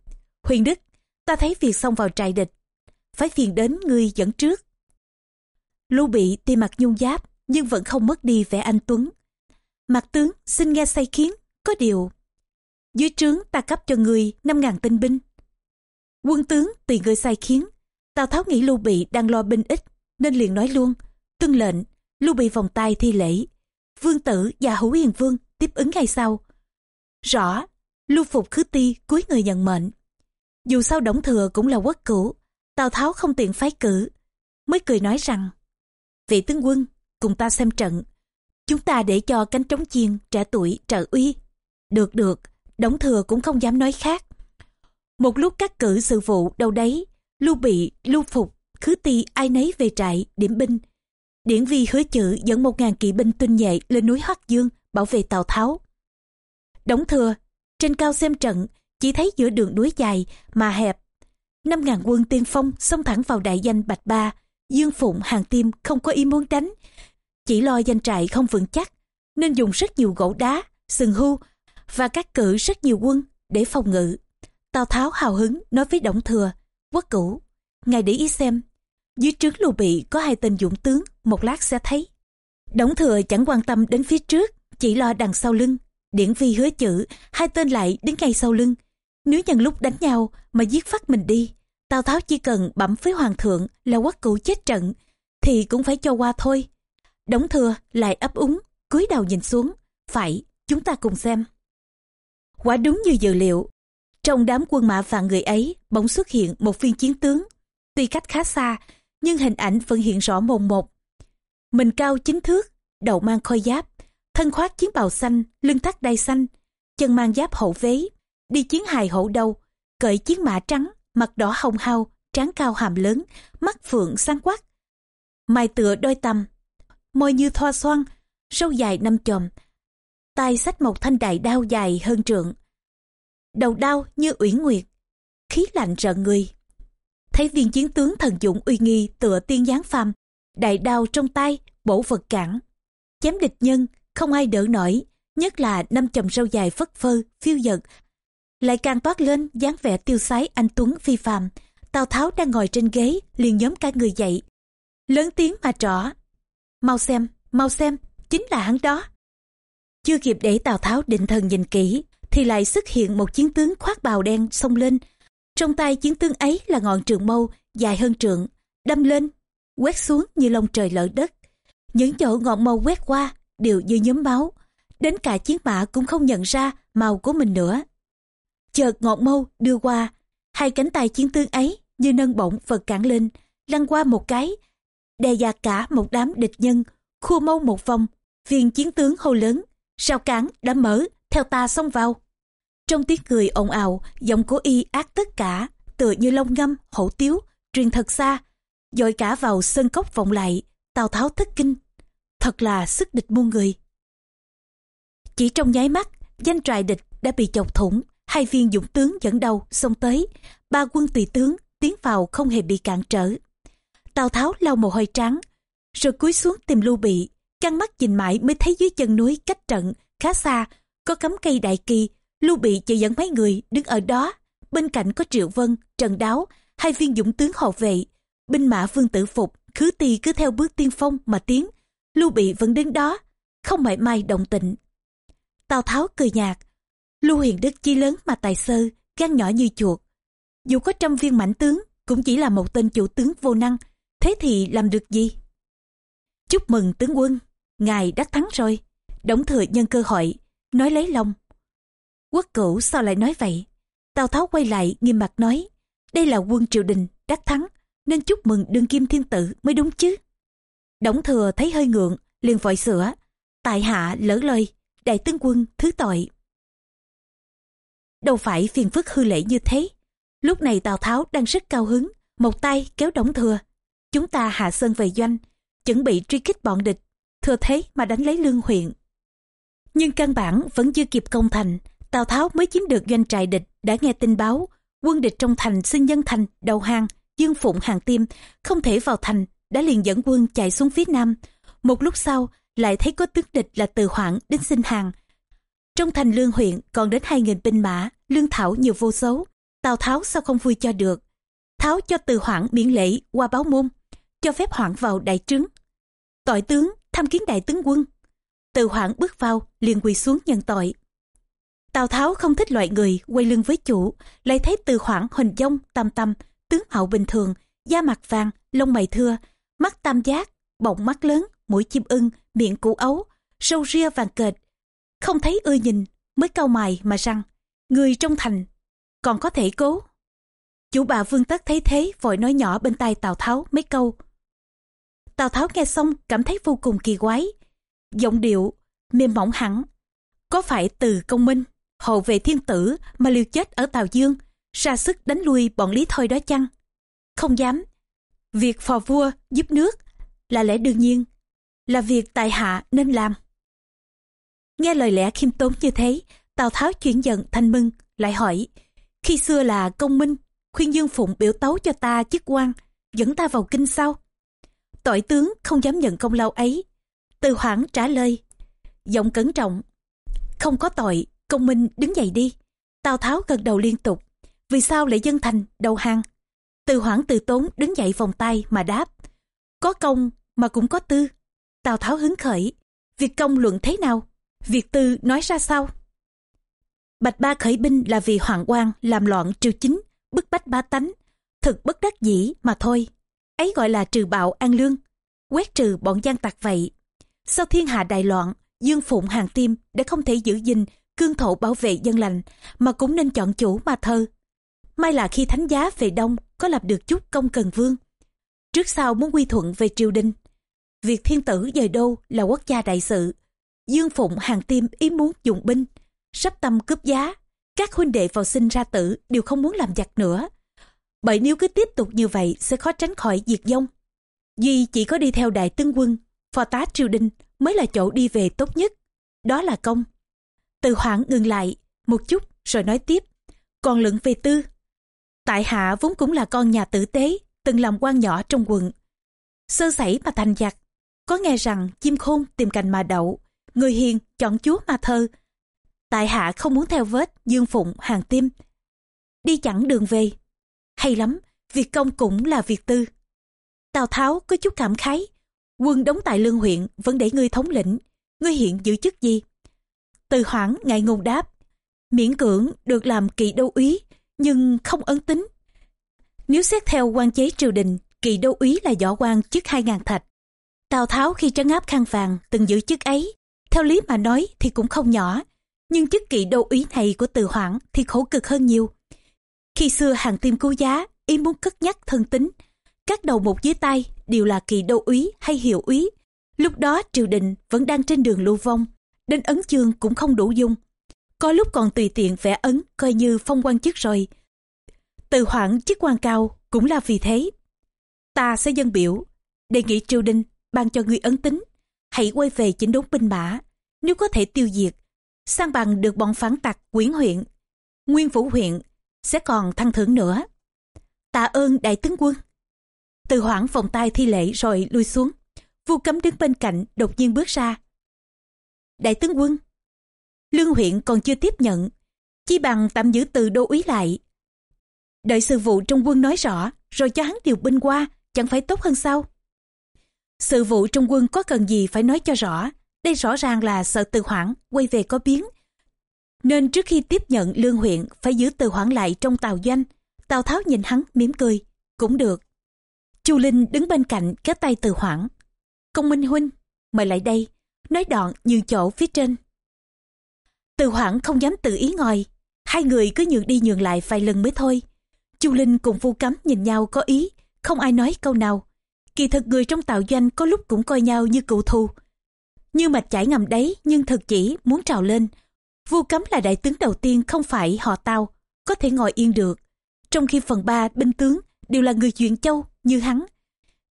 Speaker 1: Huyền Đức, ta thấy việc xông vào trại địch, phải phiền đến ngươi dẫn trước. Lưu Bị tuy mặt nhung giáp, nhưng vẫn không mất đi vẻ anh Tuấn. Mặt tướng xin nghe say khiến, có điều. Dưới trướng ta cấp cho người năm ngàn tinh binh. Quân tướng tùy người sai khiến. Tào Tháo nghĩ Lưu Bị đang lo binh ít, nên liền nói luôn. Tuân lệnh, Lưu Bị vòng tay thi lễ. Vương tử và Hữu Hiền Vương tiếp ứng ngay sau. Rõ, Lưu Phục Khứ Ti cuối người nhận mệnh. Dù sao Đổng Thừa cũng là quốc cửu, Tào Tháo không tiện phái cử, mới cười nói rằng Vị tướng quân, cùng ta xem trận. Chúng ta để cho cánh trống chiên trẻ tuổi trợ uy. Được được, Đổng Thừa cũng không dám nói khác. Một lúc các cử sự vụ đâu đấy, lưu bị, lưu phục, khứ ti ai nấy về trại, điểm binh. Điển vi hứa chữ dẫn một ngàn kỵ binh tinh nhuệ lên núi Hoắc Dương bảo vệ Tào Tháo. Đổng Thừa, trên cao xem trận, chỉ thấy giữa đường núi dài mà hẹp. Năm ngàn quân tiên phong xông thẳng vào đại danh Bạch Ba, Dương Phụng hàng tim không có ý muốn đánh. Chỉ lo danh trại không vững chắc, nên dùng rất nhiều gỗ đá, sừng hưu và các cử rất nhiều quân để phòng ngự. Tào Tháo hào hứng nói với Đổng Thừa, quốc cửu, ngài để ý xem, dưới trướng lù bị có hai tên dũng tướng, một lát sẽ thấy. Đổng Thừa chẳng quan tâm đến phía trước, chỉ lo đằng sau lưng. Điển vi hứa chữ, hai tên lại đứng ngay sau lưng. Nếu nhân lúc đánh nhau mà giết phát mình đi, Tào Tháo chỉ cần bẩm với hoàng thượng là quốc cửu chết trận, thì cũng phải cho qua thôi. Đống thừa lại ấp úng, cúi đầu nhìn xuống. Phải, chúng ta cùng xem. Quả đúng như dự liệu. Trong đám quân mã vạn người ấy, bỗng xuất hiện một viên chiến tướng. Tuy cách khá xa, nhưng hình ảnh vẫn hiện rõ mồn một. Mình cao chính thước, đầu mang khôi giáp, thân khoác chiến bào xanh, lưng thắt đai xanh, chân mang giáp hậu vế, đi chiến hài hậu đầu, cởi chiến mã trắng, mặt đỏ hồng hao, trán cao hàm lớn, mắt phượng sáng quắc. Mày tựa đôi tầm, môi như thoa xoan, sâu dài năm chòm, tay xách một thanh đại đao dài hơn trượng. Đầu đao như uyển nguyệt, khí lạnh rợn người. Thấy viên chiến tướng thần dũng uy nghi tựa tiên giáng phàm, đại đao trong tay, bổ vật cản. Chém địch nhân, không ai đỡ nổi, nhất là năm chòm râu dài phất phơ, phiêu dật. Lại càng toát lên dáng vẻ tiêu sái anh Tuấn phi phàm. Tào Tháo đang ngồi trên ghế, liền nhóm cả người dậy. Lớn tiếng mà trỏ. Mau xem, mau xem, chính là hắn đó. Chưa kịp để Tào Tháo định thần nhìn kỹ, thì lại xuất hiện một chiến tướng khoác bào đen xông lên. Trong tay chiến tướng ấy là ngọn trường mâu dài hơn trượng, đâm lên, quét xuống như lông trời lở đất. Những chỗ ngọn mâu quét qua đều như nhóm máu, đến cả chiến mã cũng không nhận ra màu của mình nữa. Chợt ngọn mâu đưa qua, hai cánh tay chiến tướng ấy như nâng bổng vật cản lên, lăn qua một cái, đè dạt cả một đám địch nhân, khua mâu một vòng, viên chiến tướng hô lớn, sao cản đã mở, theo ta xông vào. Trong tiếng cười ồn ào, giọng của y ác tất cả, tựa như lông ngâm, hổ tiếu, truyền thật xa, dội cả vào sân cốc vọng lại, Tào Tháo thất kinh. Thật là sức địch muôn người. Chỉ trong nháy mắt, danh trại địch đã bị chọc thủng, hai viên dũng tướng dẫn đầu xông tới, ba quân tùy tướng tiến vào không hề bị cản trở. Tào Tháo lau mồ hôi trắng, rồi cúi xuống tìm Lưu Bị, căng mắt nhìn mãi mới thấy dưới chân núi cách trận khá xa có cắm cây đại kỳ. Lưu Bị chỉ dẫn mấy người đứng ở đó, bên cạnh có Triệu Vân, Trần Đáo, hai viên dũng tướng hộ vệ, binh mã vương tử phục, khứ ti cứ theo bước tiên phong mà tiến. Lưu Bị vẫn đứng đó, không mảy may động tịnh. Tào Tháo cười nhạt, Lưu Hiền Đức chi lớn mà tài sơ, gan nhỏ như chuột. Dù có trăm viên mãnh tướng, cũng chỉ là một tên chủ tướng vô năng, thế thì làm được gì? Chúc mừng tướng quân, ngài đắc thắng rồi. Đổng thừa nhân cơ hội, nói lấy lòng. Quốc cửu sao lại nói vậy? Tào Tháo quay lại nghiêm mặt nói, đây là quân triều đình, đắc thắng, nên chúc mừng đương kim thiên tử mới đúng chứ. Đổng thừa thấy hơi ngượng, liền vội sửa, tại hạ lỡ lời, đại tướng quân thứ tội. Đâu phải phiền phức hư lễ như thế. Lúc này Tào Tháo đang rất cao hứng, một tay kéo đóng thừa. Chúng ta hạ sơn về doanh, chuẩn bị truy kích bọn địch, thừa thế mà đánh lấy lương huyện. Nhưng căn bản vẫn chưa kịp công thành, Tào Tháo mới chiếm được doanh trại địch đã nghe tin báo, quân địch trong thành xin nhân thành, đầu hàng, dương phụng hàng tim, không thể vào thành, đã liền dẫn quân chạy xuống phía nam. Một lúc sau, lại thấy có tướng địch là từ hoảng đến xin hàng. Trong thành lương huyện còn đến hai nghìn binh mã, lương thảo nhiều vô số. Tào Tháo sao không vui cho được. Tháo cho từ hoảng miễn lễ qua báo môn, cho phép hoảng vào đại trướng. Tội tướng tham kiến đại tướng quân. Từ hoảng bước vào liền quỳ xuống nhận tội. Tào Tháo không thích loại người quay lưng với chủ, lại thấy từ hoảng hình dông tam tâm, tướng hậu bình thường, da mặt vàng, lông mày thưa, mắt tam giác, bọng mắt lớn, mũi chim ưng, miệng cụ ấu, sâu ria vàng kệt. Không thấy ưa nhìn, mới cau mày mà răng, người trong thành, còn có thể cố. Chủ bà Vương Tất thấy thế vội nói nhỏ bên tai Tào Tháo mấy câu. Tào Tháo nghe xong cảm thấy vô cùng kỳ quái. Giọng điệu, mềm mỏng hẳn. Có phải từ công minh, hậu về thiên tử mà liều chết ở Tào Dương, ra sức đánh lui bọn Lý Thôi đó chăng? Không dám. Việc phò vua giúp nước là lẽ đương nhiên, là việc tài hạ nên làm. Nghe lời lẽ khiêm tốn như thế, Tào Tháo chuyển giận thanh mừng, lại hỏi, khi xưa là công minh, khuyên Dương Phụng biểu tấu cho ta chức quan, dẫn ta vào kinh sau. Tội tướng không dám nhận công lao ấy. Từ hoảng trả lời, giọng cẩn trọng, không có tội, công minh đứng dậy đi. Tào Tháo gật đầu liên tục, vì sao lại dân thành đầu hàng? Từ hoảng từ tốn đứng dậy vòng tay mà đáp, có công mà cũng có tư. Tào Tháo hứng khởi, việc công luận thế nào? Việc tư nói ra sao? Bạch Ba khởi binh là vì hoàng quan làm loạn triều chính, bức bách ba tánh, thực bất đắc dĩ mà thôi. Ấy gọi là trừ bạo an lương, quét trừ bọn gian tặc vậy. Sau thiên hạ đại loạn, Dương Phụng hàng tim đã không thể giữ gìn cương thổ bảo vệ dân lành mà cũng nên chọn chủ mà thơ. May là khi thánh giá về đông có lập được chút công cần vương. Trước sau muốn quy thuận về triều đình. Việc thiên tử dời đô là quốc gia đại sự. Dương Phụng hàng tim ý muốn dùng binh, sắp tâm cướp giá. Các huynh đệ vào sinh ra tử đều không muốn làm giặc nữa. Bởi nếu cứ tiếp tục như vậy sẽ khó tránh khỏi diệt vong. Duy chỉ có đi theo đại tướng quân, phò tá triều đình mới là chỗ đi về tốt nhất. Đó là công. Từ hoãn ngừng lại một chút rồi nói tiếp. Còn lượng về tư. Tại hạ vốn cũng là con nhà tử tế, từng làm quan nhỏ trong quận. Sơ sẩy mà thành giặc. Có nghe rằng chim khôn tìm cành mà đậu, người hiền chọn chúa mà thơ. Tại hạ không muốn theo vết dương phụng hàng tim. Đi chẳng đường về. Hay lắm, việc công cũng là việc tư. Tào Tháo có chút cảm khái. Quân đóng tại lương huyện vẫn để ngươi thống lĩnh. Ngươi hiện giữ chức gì? Từ hoảng ngại ngùng đáp. Miễn cưỡng được làm kỵ đô úy, nhưng không ấn tính. Nếu xét theo quan chế triều đình, kỵ đô úy là võ quan chức hai ngàn thạch. Tào Tháo khi trấn áp khăn vàng từng giữ chức ấy. Theo lý mà nói thì cũng không nhỏ. Nhưng chức kỵ đô úy này của từ hoảng thì khổ cực hơn nhiều. Khi xưa hàng tim cứu giá, ý muốn cất nhắc thân tính, các đầu một dưới tay đều là kỳ đô úy hay hiệu úy. Lúc đó triều đình vẫn đang trên đường lưu vong, đến ấn chương cũng không đủ dung. Có lúc còn tùy tiện vẽ ấn coi như phong quan chức rồi. Từ Hoảng chức quan cao cũng là vì thế. Ta sẽ dân biểu, đề nghị triều đình ban cho người ấn tính, hãy quay về chỉnh đốn binh mã, nếu có thể tiêu diệt, sang bằng được bọn phản tặc quyển huyện, nguyên phủ huyện sẽ còn thăng thưởng nữa. Tạ ơn đại tướng quân. Từ hoảng vòng tay thi lễ rồi lui xuống. Vu cấm đứng bên cạnh đột nhiên bước ra. Đại tướng quân. Lương huyện còn chưa tiếp nhận. Chi bằng tạm giữ từ đô úy lại. Đợi sự vụ trong quân nói rõ rồi cho hắn điều binh qua chẳng phải tốt hơn sao? Sự vụ trong quân có cần gì phải nói cho rõ. Đây rõ ràng là sợ từ hoảng quay về có biến. Nên trước khi tiếp nhận lương huyện phải giữ từ hoảng lại trong tàu doanh. Tào Tháo nhìn hắn mỉm cười. Cũng được. Chu Linh đứng bên cạnh kéo tay từ hoảng. Công Minh Huynh, mời lại đây. Nói đoạn nhường chỗ phía trên. Từ hoảng không dám tự ý ngồi. Hai người cứ nhường đi nhường lại vài lần mới thôi. Chu Linh cùng Vu Cấm nhìn nhau có ý. Không ai nói câu nào. Kỳ thực người trong tàu doanh có lúc cũng coi nhau như cựu thù. Như mạch chảy ngầm đấy nhưng thật chỉ muốn trào lên. Vu Cấm là đại tướng đầu tiên không phải họ tao, có thể ngồi yên được. Trong khi phần ba binh tướng đều là người chuyện châu như hắn.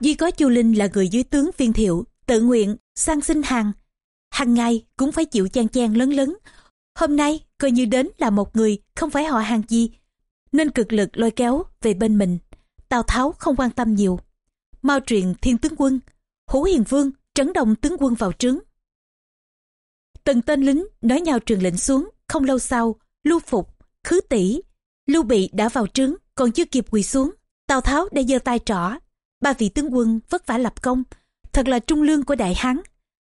Speaker 1: Duy có Chu Linh là người dưới tướng viên thiệu, tự nguyện, sang sinh hàng. Hàng ngày cũng phải chịu chan chan lớn lớn. Hôm nay coi như đến là một người không phải họ hàng gì, nên cực lực lôi kéo về bên mình. Tào Tháo không quan tâm nhiều. mau truyền thiên tướng quân, Hữu Hiền Vương trấn động tướng quân vào trướng. Từng tên lính nói nhau trường lệnh xuống, không lâu sau, lưu phục, khứ tỷ, lưu bị đã vào trướng, còn chưa kịp quỳ xuống. Tào Tháo đã giơ tay trỏ, ba vị tướng quân vất vả lập công, thật là trung lương của đại hán.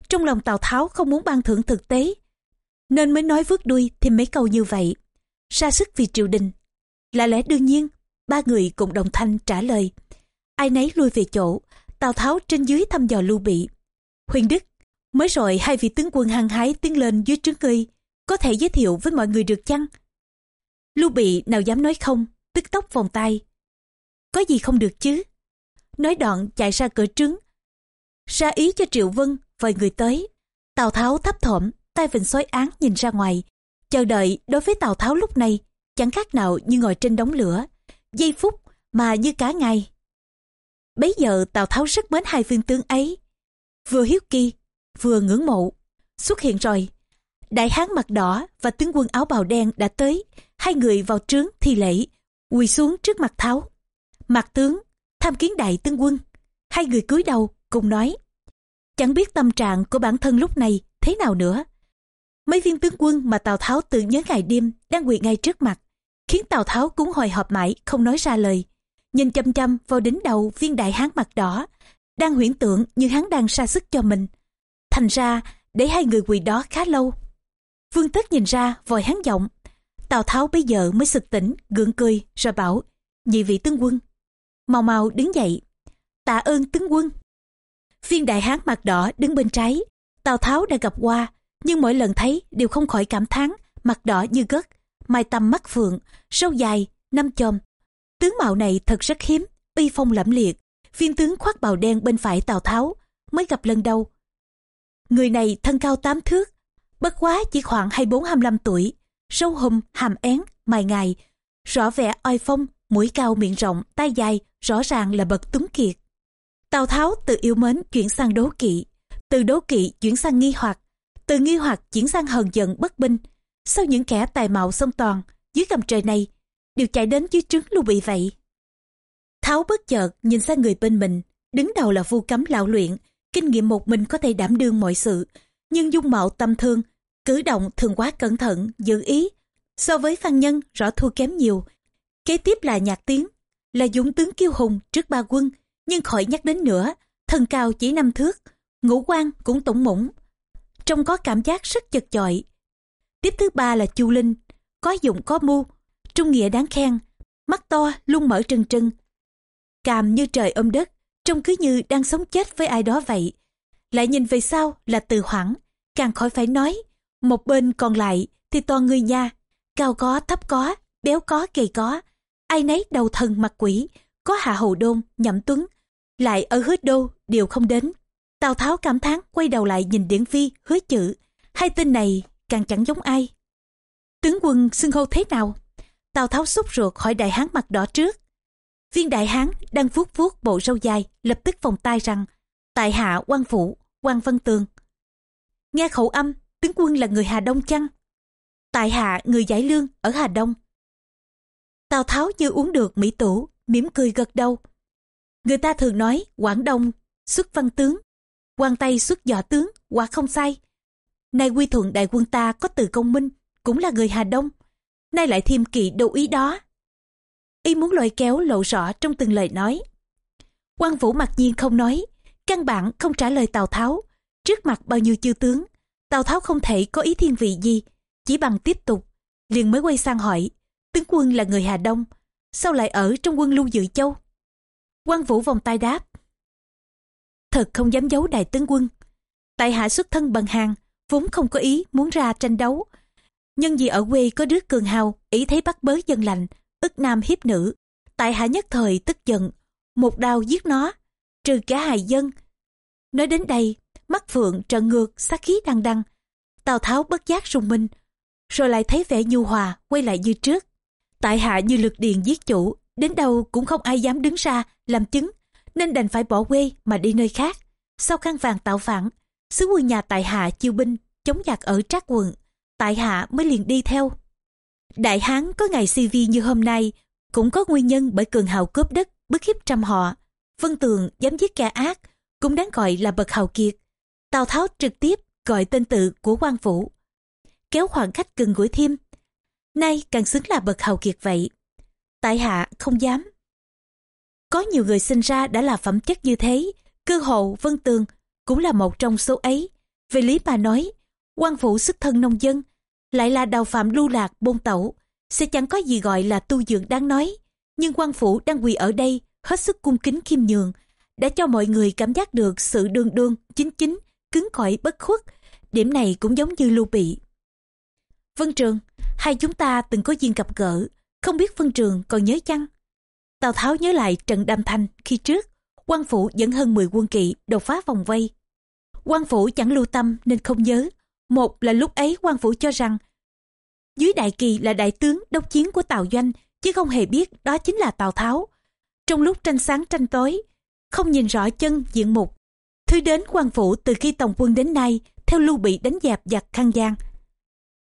Speaker 1: Trong lòng Tào Tháo không muốn ban thưởng thực tế, nên mới nói vứt đuôi thêm mấy câu như vậy. Ra sức vì triều đình. Là lẽ đương nhiên, ba người cùng đồng thanh trả lời. Ai nấy lui về chỗ, Tào Tháo trên dưới thăm dò lưu bị. Huyền Đức, mới rồi hai vị tướng quân hăng hái tiến lên dưới trướng ngươi, có thể giới thiệu với mọi người được chăng? Lưu bị nào dám nói không, tức tốc vòng tay. Có gì không được chứ? Nói đoạn chạy ra cửa trướng Ra ý cho Triệu Vân, vời người tới. Tào Tháo thấp thỏm, tay vịnh xói án nhìn ra ngoài. Chờ đợi đối với Tào Tháo lúc này, chẳng khác nào như ngồi trên đống lửa. Giây phút mà như cả ngày. Bấy giờ Tào Tháo rất mến hai viên tướng ấy. Vừa hiếu kỳ, vừa ngưỡng mộ. Xuất hiện rồi. Đại hán mặt đỏ và tướng quân áo bào đen đã tới. Hai người vào trướng thi lễ, quỳ xuống trước mặt Tháo. Mặt tướng, tham kiến đại tướng quân. Hai người cúi đầu, cùng nói. Chẳng biết tâm trạng của bản thân lúc này thế nào nữa. Mấy viên tướng quân mà Tào Tháo tự nhớ ngày đêm đang quỳ ngay trước mặt, khiến Tào Tháo cũng hồi hộp mãi không nói ra lời. Nhìn chăm chăm vào đỉnh đầu viên đại hán mặt đỏ, đang huyễn tượng như hắn đang sa sức cho mình. Thành ra, để hai người quỳ đó khá lâu. Vương Tất nhìn ra, vội hắn giọng. Tào Tháo bây giờ mới sực tỉnh, gượng cười, rồi bảo, nhị vị tướng quân. Mau mau đứng dậy. Tạ ơn tướng quân. Viên đại hán mặt đỏ đứng bên trái. Tào Tháo đã gặp qua, nhưng mỗi lần thấy đều không khỏi cảm thán, mặt đỏ như gất, mai tăm mắt phượng, sâu dài, năm chòm. Tướng mạo này thật rất hiếm, uy phong lẫm liệt. Viên tướng khoác bào đen bên phải Tào Tháo mới gặp lần đầu. Người này thân cao tám thước, bất quá chỉ khoảng 24-25 tuổi, sâu hùm, hàm én, mài ngài, rõ vẻ oai phong, mũi cao miệng rộng, tay dài, rõ ràng là bậc tuấn kiệt. Tào Tháo từ yêu mến chuyển sang đố kỵ, từ đố kỵ chuyển sang nghi hoặc, từ nghi hoặc chuyển sang hờn giận bất binh. Sau những kẻ tài mạo sông toàn, dưới gầm trời này, đều chạy đến dưới trứng lưu bị vậy. Tháo bất chợt nhìn sang người bên mình, đứng đầu là vu cấm lão luyện, kinh nghiệm một mình có thể đảm đương mọi sự, nhưng dung mạo tâm thương, cử động thường quá cẩn thận, giữ ý. So với phan nhân rõ thua kém nhiều. Kế tiếp là nhạc tiếng, là dũng tướng kiêu hùng trước ba quân, nhưng khỏi nhắc đến nữa, thân cao chỉ năm thước, ngũ quan cũng tổng mũng. Trông có cảm giác rất chật chọi. Tiếp thứ ba là Chu Linh, có dụng có mưu, trung nghĩa đáng khen, mắt to luôn mở trừng trừng. Càm như trời ôm đất, trông cứ như đang sống chết với ai đó vậy. Lại nhìn về sau là từ hoảng, càng khỏi phải nói. Một bên còn lại thì toàn người nha, cao có thấp có, béo có gầy có. Ai nấy đầu thần mặt quỷ, có hạ hầu đôn, nhậm tuấn, lại ở hứa đô đều không đến. Tào Tháo cảm thán quay đầu lại nhìn Điển Phi, hứa chữ. Hai tên này càng chẳng giống ai. Tướng quân xưng hô thế nào? Tào Tháo xúc ruột hỏi đại hán mặt đỏ trước. Viên đại hán đang vuốt vuốt bộ râu dài, lập tức vòng tay rằng tại hạ quan phủ, quan văn tường. Nghe khẩu âm, tướng quân là người Hà Đông chăng? Tại hạ người giải lương ở Hà Đông. Tào Tháo như uống được mỹ tủ, mỉm cười gật đầu. Người ta thường nói Quảng Đông xuất văn tướng, quan Tây xuất võ tướng, quả không sai. Nay quy thuận đại quân ta có từ công minh, cũng là người Hà Đông. Nay lại thêm kỳ đô ý đó. Y muốn lôi kéo lộ rõ trong từng lời nói. quan Vũ mặc nhiên không nói, căn bản không trả lời Tào Tháo. Trước mặt bao nhiêu chư tướng, Tào Tháo không thể có ý thiên vị gì, chỉ bằng tiếp tục. Liền mới quay sang hỏi, tướng quân là người Hà Đông, sao lại ở trong quân lưu dự châu? quan Vũ vòng tay đáp. Thật không dám giấu đại tướng quân. Tại hạ xuất thân bằng hàng, vốn không có ý muốn ra tranh đấu. Nhưng vì ở quê có đứa cường hào, ý thấy bắt bớ dân lành, ức nam hiếp nữ. Tại hạ nhất thời tức giận, một đao giết nó, trừ cả hài dân. Nói đến đây, mắt phượng trợn ngược, sát khí đăng đăng. Tào Tháo bất giác rùng mình, rồi lại thấy vẻ nhu hòa, quay lại như trước. Tại hạ như lực điền giết chủ, đến đâu cũng không ai dám đứng ra làm chứng, nên đành phải bỏ quê mà đi nơi khác. Sau khăn vàng tạo phản, sứ quân nhà tại hạ chiêu binh, chống giặc ở trác quận, tại hạ mới liền đi theo. Đại Hán có ngày CV như hôm nay, cũng có nguyên nhân bởi cường hào cướp đất, bức hiếp trăm họ. Vân Tường dám giết kẻ ác, cũng đáng gọi là bậc hào kiệt. Tào Tháo trực tiếp gọi tên tự của quan phủ, kéo khoảng cách gần gũi thêm. Nay càng xứng là bậc hào kiệt vậy. Tại hạ không dám. Có nhiều người sinh ra đã là phẩm chất như thế, cơ hồ Vân Tường cũng là một trong số ấy. Về lý mà nói, quan phủ xuất thân nông dân, lại là đào phạm lưu lạc bôn tẩu, sẽ chẳng có gì gọi là tu dưỡng đáng nói. Nhưng quan phủ đang quỳ ở đây, hết sức cung kính khiêm nhường, đã cho mọi người cảm giác được sự đương đương, chính chính, cứng cỏi bất khuất. Điểm này cũng giống như lưu bị. Vân Trường, hai chúng ta từng có duyên gặp gỡ, không biết Vân Trường còn nhớ chăng? Tào Tháo nhớ lại trận đam thanh khi trước, quan phủ dẫn hơn 10 quân kỵ đột phá vòng vây. quan phủ chẳng lưu tâm nên không nhớ. Một là lúc ấy quan phủ cho rằng dưới đại kỳ là đại tướng đốc chiến của Tào Doanh chứ không hề biết đó chính là Tào Tháo. Trong lúc tranh sáng tranh tối, không nhìn rõ chân diện mục. Thứ đến quan phủ từ khi tổng quân đến nay theo lưu bị đánh dẹp giặc khang giang.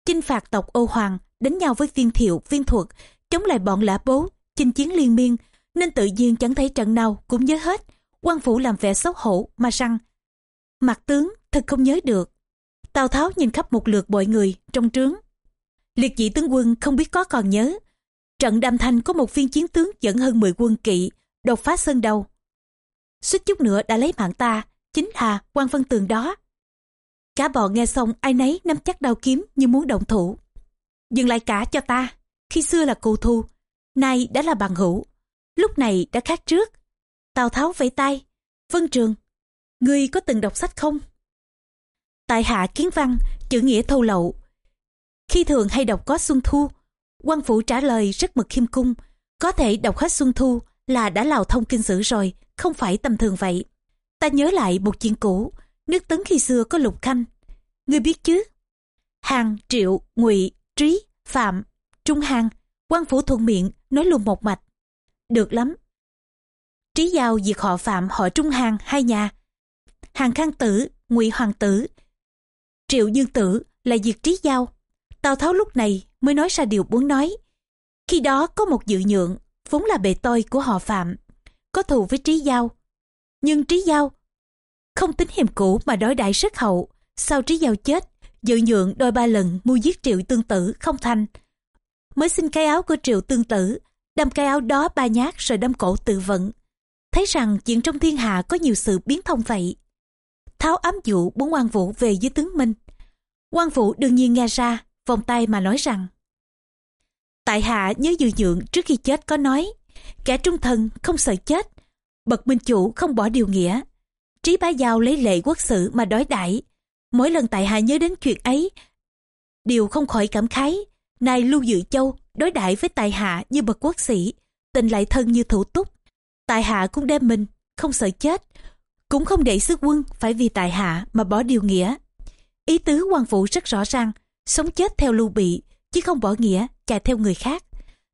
Speaker 1: Chinh phạt tộc Âu Hoàng, đánh nhau với viên thiệu, viên thuật, chống lại bọn lã bố, chinh chiến liên miên, nên tự nhiên chẳng thấy trận nào cũng nhớ hết. quan phủ làm vẻ xấu hổ mà rằng mặt tướng thật không nhớ được. Tào Tháo nhìn khắp một lượt mọi người trong trướng. Liệt dị tướng quân không biết có còn nhớ. Trận Đàm Thanh có một viên chiến tướng dẫn hơn 10 quân kỵ, đột phá sơn đầu. Suýt chút nữa đã lấy mạng ta, chính là quan văn tường đó. Cả bọn nghe xong ai nấy nắm chắc đao kiếm như muốn động thủ. Dừng lại cả cho ta, khi xưa là cù thu, nay đã là bằng hữu. Lúc này đã khác trước. Tào Tháo vẫy tay. Vân Trường, ngươi có từng đọc sách không? Tại hạ kiến văn, chữ nghĩa thâu lậu. Khi thường hay đọc có Xuân Thu, quan phủ trả lời rất mực khiêm cung. Có thể đọc hết Xuân Thu là đã lào thông kinh sử rồi, không phải tầm thường vậy. Ta nhớ lại một chuyện cũ, nước tấn khi xưa có lục khanh. Ngươi biết chứ? Hàng, triệu, ngụy, trí, phạm, trung hàng, quan phủ thuận miệng, nói luôn một mạch. Được lắm. Trí giao diệt họ phạm họ trung hàng hai nhà. Hàng khang tử ngụy hoàng tử triệu dương tử là diệt trí giao. Tào tháo lúc này mới nói ra điều muốn nói. Khi đó có một dự nhượng, vốn là bề tôi của họ phạm, có thù với trí giao. Nhưng trí giao không tính hiềm cũ mà đối đãi rất hậu. Sau trí giao chết, dự nhượng đôi ba lần mua giết triệu tương tử không thành. Mới xin cái áo của triệu tương tử, đâm cái áo đó ba nhát rồi đâm cổ tự vận. Thấy rằng chuyện trong thiên hạ có nhiều sự biến thông vậy tháo ám dụ bốn quan vũ về dưới tướng minh. Quan vũ đương nhiên nghe ra, vòng tay mà nói rằng, tại hạ nhớ dự nhượng trước khi chết có nói, kẻ trung thần không sợ chết, bậc minh chủ không bỏ điều nghĩa. Trí bá giao lấy lệ quốc sự mà đối đãi. Mỗi lần tại hạ nhớ đến chuyện ấy, đều không khỏi cảm khái. Nay lưu dự châu đối đãi với tại hạ như bậc quốc sĩ, tình lại thân như thủ túc. Tại hạ cũng đem mình không sợ chết cũng không để sức quân phải vì tại hạ mà bỏ điều nghĩa. Ý tứ quan phủ rất rõ ràng, sống chết theo lưu bị, chứ không bỏ nghĩa, chạy theo người khác.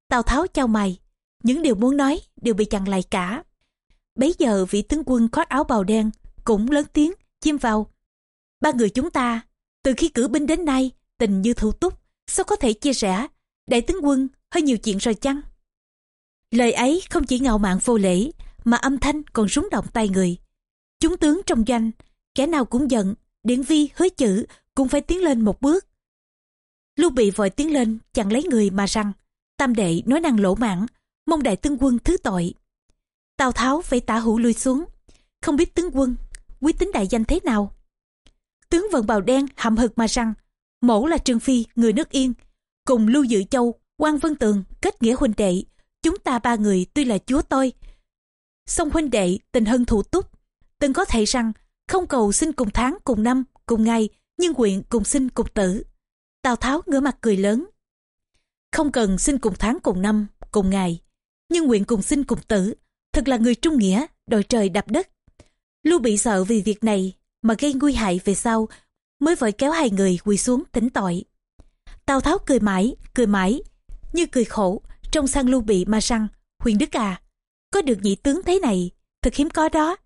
Speaker 1: Tào tháo trao mày, những điều muốn nói đều bị chặn lại cả. Bấy giờ vị tướng quân khoác áo bào đen cũng lớn tiếng chim vào. Ba người chúng ta, từ khi cử binh đến nay, tình như thủ túc, sao có thể chia sẻ? Đại tướng quân, hơi nhiều chuyện rồi chăng? Lời ấy không chỉ ngạo mạn vô lễ, mà âm thanh còn rúng động tay người chúng tướng trong doanh kẻ nào cũng giận, điển vi, hứa chữ, cũng phải tiến lên một bước. Lưu bị vội tiến lên, chặn lấy người mà rằng tam đệ nói năng lỗ mãn, mong đại tướng quân thứ tội. Tào tháo phải tả hữu lui xuống. Không biết tướng quân, quý tính đại danh thế nào? Tướng vận bào đen, hậm hực mà rằng mẫu là trương phi, người nước yên. Cùng lưu dự châu quan vân tường kết nghĩa huynh đệ. Chúng ta ba người tuy là chúa tôi. Song huynh đệ tình hân thủ túc từng có thể rằng, không cầu xin cùng tháng, cùng năm, cùng ngày, nhưng nguyện cùng sinh cùng tử. Tào tháo ngửa mặt cười lớn. Không cần xin cùng tháng, cùng năm, cùng ngày, nhưng nguyện cùng sinh cùng tử thật là người trung nghĩa đội trời đạp đất. Lưu bị sợ vì việc này mà gây nguy hại về sau, mới vội kéo hai người quỳ xuống tính tội. Tào tháo cười mãi cười mãi, như cười khổ, trong sang lưu bị mà rằng, huyền đức à có được nhị tướng thế này thật hiếm có đó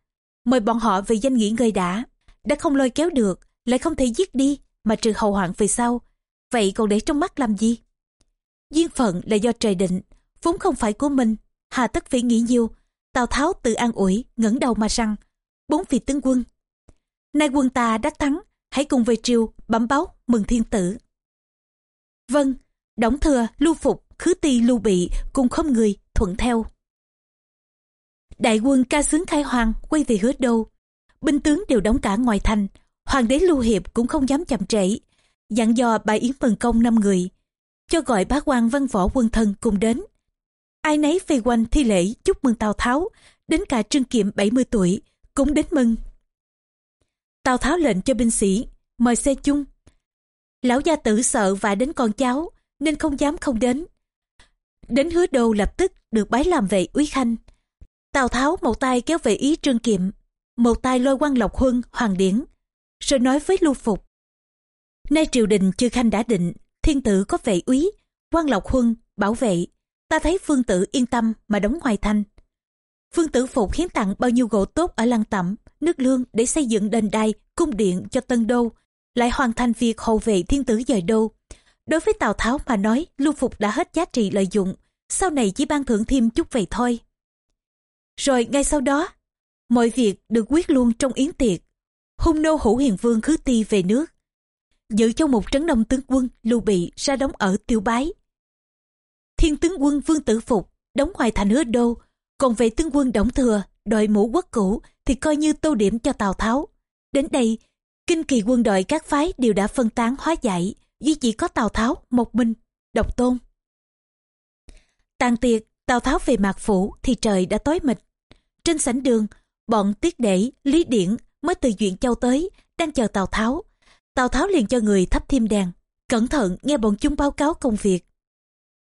Speaker 1: mời bọn họ về danh nghỉ ngơi đã. Đã không lôi kéo được, lại không thể giết đi, mà trừ hậu hoạn về sau. Vậy còn để trong mắt làm gì? Duyên phận là do trời định, vốn không phải của mình. Hà tất phải nghĩ nhiều, tào tháo tự an ủi, ngẩng đầu mà rằng, bốn vị tướng quân, nay quân ta đắc thắng, hãy cùng về triều, bẩm báo mừng thiên tử. Vâng đổng thừa, lưu phục, khứ ti, lưu bị, cùng không người, thuận theo đại quân ca sướng khai hoàng quay về hứa đô binh tướng đều đóng cả ngoài thành, hoàng đế lưu hiệp cũng không dám chậm trễ, dặn dò bà yến mừng công năm người, cho gọi bá quan văn võ quân thân cùng đến. Ai nấy vây quanh thi lễ chúc mừng tào tháo, đến cả trương kiệm 70 tuổi cũng đến mừng. Tào tháo lệnh cho binh sĩ, mời xe chung. Lão gia tử sợ và đến con cháu, nên không dám không đến. Đến hứa đô lập tức được bái làm vệ úy khanh tào tháo một tay kéo về ý trương kiệm, một tay lôi quan lộc huân, hoàng điển, rồi nói với lưu phục. Nay triều đình chư khanh đã định, thiên tử có vệ úy quan lộc huân bảo vệ, ta thấy phương tử yên tâm mà đóng ngoài thanh phương tử phục hiến tặng bao nhiêu gỗ tốt ở lăng tẩm, nước lương để xây dựng đền đài, cung điện cho tân đô, lại hoàn thành việc hậu vệ thiên tử dời đô. Đối với tào tháo mà nói, lưu phục đã hết giá trị lợi dụng, sau này chỉ ban thưởng thêm chút vậy thôi rồi ngay sau đó, mọi việc được quyết luôn trong yến tiệc. Hung nô hữu hiền vương khứ ti về nước. Giữ cho một trấn đông tướng quân lưu bị ra đóng ở tiêu bái. Thiên tướng quân vương tử phục đóng ngoài thành hứa đô, còn về tướng quân đổng thừa đội mũ quốc cũ thì coi như tô điểm cho tào tháo. Đến đây, kinh kỳ quân đội các phái đều đã phân tán hóa giải, duy chỉ có tào tháo một mình độc tôn. Tàn tiệc, tào tháo về mạc phủ thì trời đã tối mịt trên sảnh đường, bọn tiết để lý điển mới từ duyện châu tới, đang chờ tào tháo. Tào tháo liền cho người thắp thêm đèn, cẩn thận nghe bọn chúng báo cáo công việc.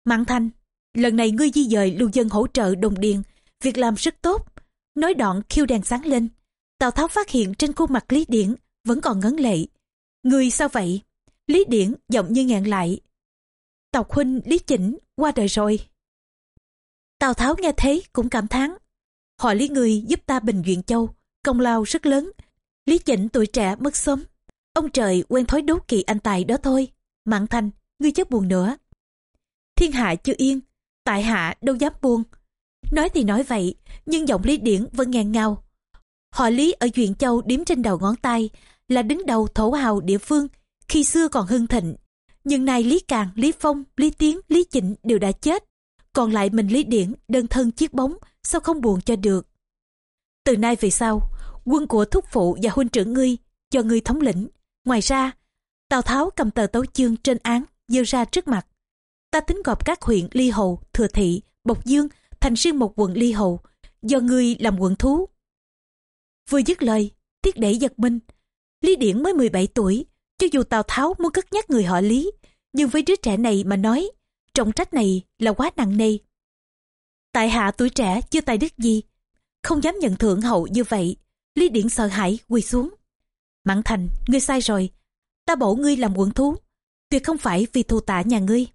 Speaker 1: Mạng thanh, lần này ngươi di dời lưu dân hỗ trợ đồng điền, việc làm rất tốt. Nói đoạn khiêu đèn sáng lên, tào tháo phát hiện trên khuôn mặt lý điển vẫn còn ngấn lệ. Người sao vậy? Lý điển giọng như ngẹn lại. Tào huynh lý chỉnh, qua đời rồi. Tào tháo nghe thấy cũng cảm thán họ lý người giúp ta bình duyện châu công lao rất lớn Lý Chỉnh tuổi trẻ mất sớm. Ông trời quen thói đố kỵ anh tài đó thôi. Mạn Thành, ngươi chớ buồn nữa. Thiên hạ chưa yên, tại hạ đâu dám buồn. Nói thì nói vậy, nhưng giọng Lý Điển vẫn ngàn ngào. Họ Lý ở Duyện Châu điếm trên đầu ngón tay là đứng đầu thổ hào địa phương khi xưa còn hưng thịnh. Nhưng nay Lý Càng, Lý Phong, Lý Tiến, Lý Chỉnh đều đã chết. Còn lại mình Lý Điển đơn thân chiếc bóng, sao không buồn cho được. Từ nay về sau, quân của thúc phụ và huynh trưởng ngươi cho ngươi thống lĩnh. Ngoài ra, Tào Tháo cầm tờ tấu chương trên án dơ ra trước mặt. Ta tính gộp các huyện Ly Hầu, Thừa Thị, Bộc Dương thành riêng một quận Ly Hầu, do ngươi làm quận thú. Vừa dứt lời, tiết đẩy giật minh. Lý Điển mới 17 tuổi, cho dù Tào Tháo muốn cất nhắc người họ Lý, nhưng với đứa trẻ này mà nói, trọng trách này là quá nặng nề. Tại hạ tuổi trẻ chưa tài đức gì, không dám nhận thượng hậu như vậy. Lý Điển sợ hãi quỳ xuống. Mãn Thành, ngươi sai rồi. Ta bổ ngươi làm quận thú. Tuyệt không phải vì thù tạ nhà ngươi.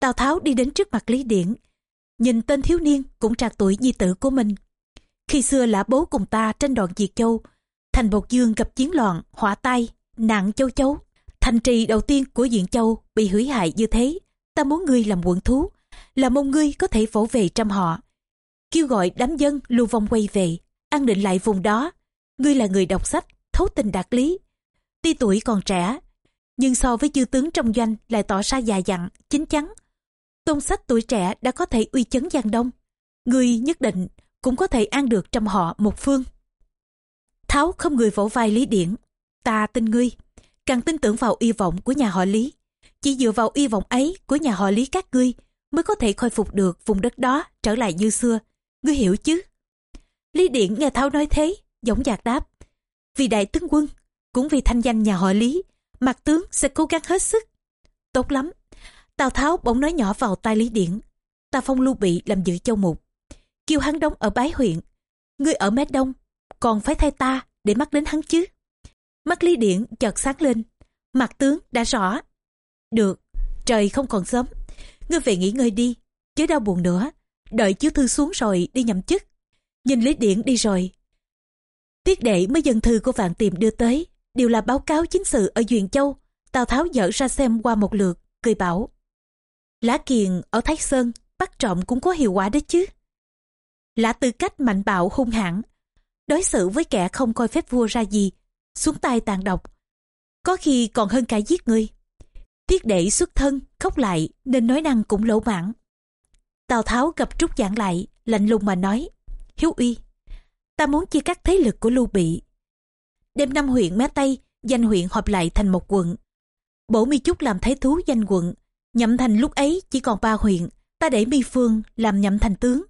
Speaker 1: Tào Tháo đi đến trước mặt Lý Điển. Nhìn tên thiếu niên cũng trạc tuổi nhi tử của mình. Khi xưa lã bố cùng ta tranh đoạn diệt châu. Thành Bột Dương gặp chiến loạn, hỏa tai, nạn châu chấu. Thành trì đầu tiên của Diện Châu bị hủy hại như thế. Ta muốn ngươi làm quận thú. Là mong ngươi có thể phổ về trăm họ. Kêu gọi đám dân lưu vong quay về. An định lại vùng đó. Ngươi là người đọc sách thấu tình đạt lý. Tuy tuổi còn trẻ, nhưng so với chư tướng trong doanh lại tỏ ra già dặn, chính chắn. Tôn sách tuổi trẻ đã có thể uy chấn Giang Đông. ngươi nhất định cũng có thể an được trong họ một phương. Tháo không người vỗ vai Lý Điển. Ta tin ngươi, càng tin tưởng vào y vọng của nhà họ Lý. Chỉ dựa vào y vọng ấy của nhà họ Lý các ngươi mới có thể khôi phục được vùng đất đó trở lại như xưa. Ngươi hiểu chứ? Lý Điển nghe Tháo nói thế, giống dạc đáp vì đại tướng quân, cũng vì thanh danh nhà họ Lý, mặt tướng sẽ cố gắng hết sức. Tốt lắm. Tào Tháo bỗng nói nhỏ vào tai Lý Điển. Ta phong lưu bị làm giữ châu mục. Kêu hắn đóng ở bái huyện. Ngươi ở mé đông, còn phải thay ta để mắt đến hắn chứ. Mắt Lý Điển chợt sáng lên. Mặt tướng đã rõ. Được, trời không còn sớm. Ngươi về nghỉ ngơi đi, chứ đau buồn nữa. Đợi chiếu thư xuống rồi đi nhậm chức. Nhìn Lý Điển đi rồi, Tiết đệ mới dân thư của Vạn Tiềm đưa tới, đều là báo cáo chính sự ở Duyện Châu. Tào Tháo dở ra xem qua một lượt, cười bảo. Lá kiền ở Thái Sơn, bắt trộm cũng có hiệu quả đấy chứ. Lã tư cách mạnh bạo hung hãn, đối xử với kẻ không coi phép vua ra gì, xuống tay tàn độc. Có khi còn hơn cả giết người. Tiết để xuất thân, khóc lại nên nói năng cũng lỗ mãn. Tào Tháo gặp Trúc giảng lại, lạnh lùng mà nói. Hiếu uy, ta muốn chia cắt thế lực của Lưu Bị. Đêm năm huyện Mé Tây, danh huyện họp lại thành một quận. Bổ Mi Trúc làm thái thú danh quận, nhậm thành lúc ấy chỉ còn ba huyện, ta để Mi Phương làm nhậm thành tướng.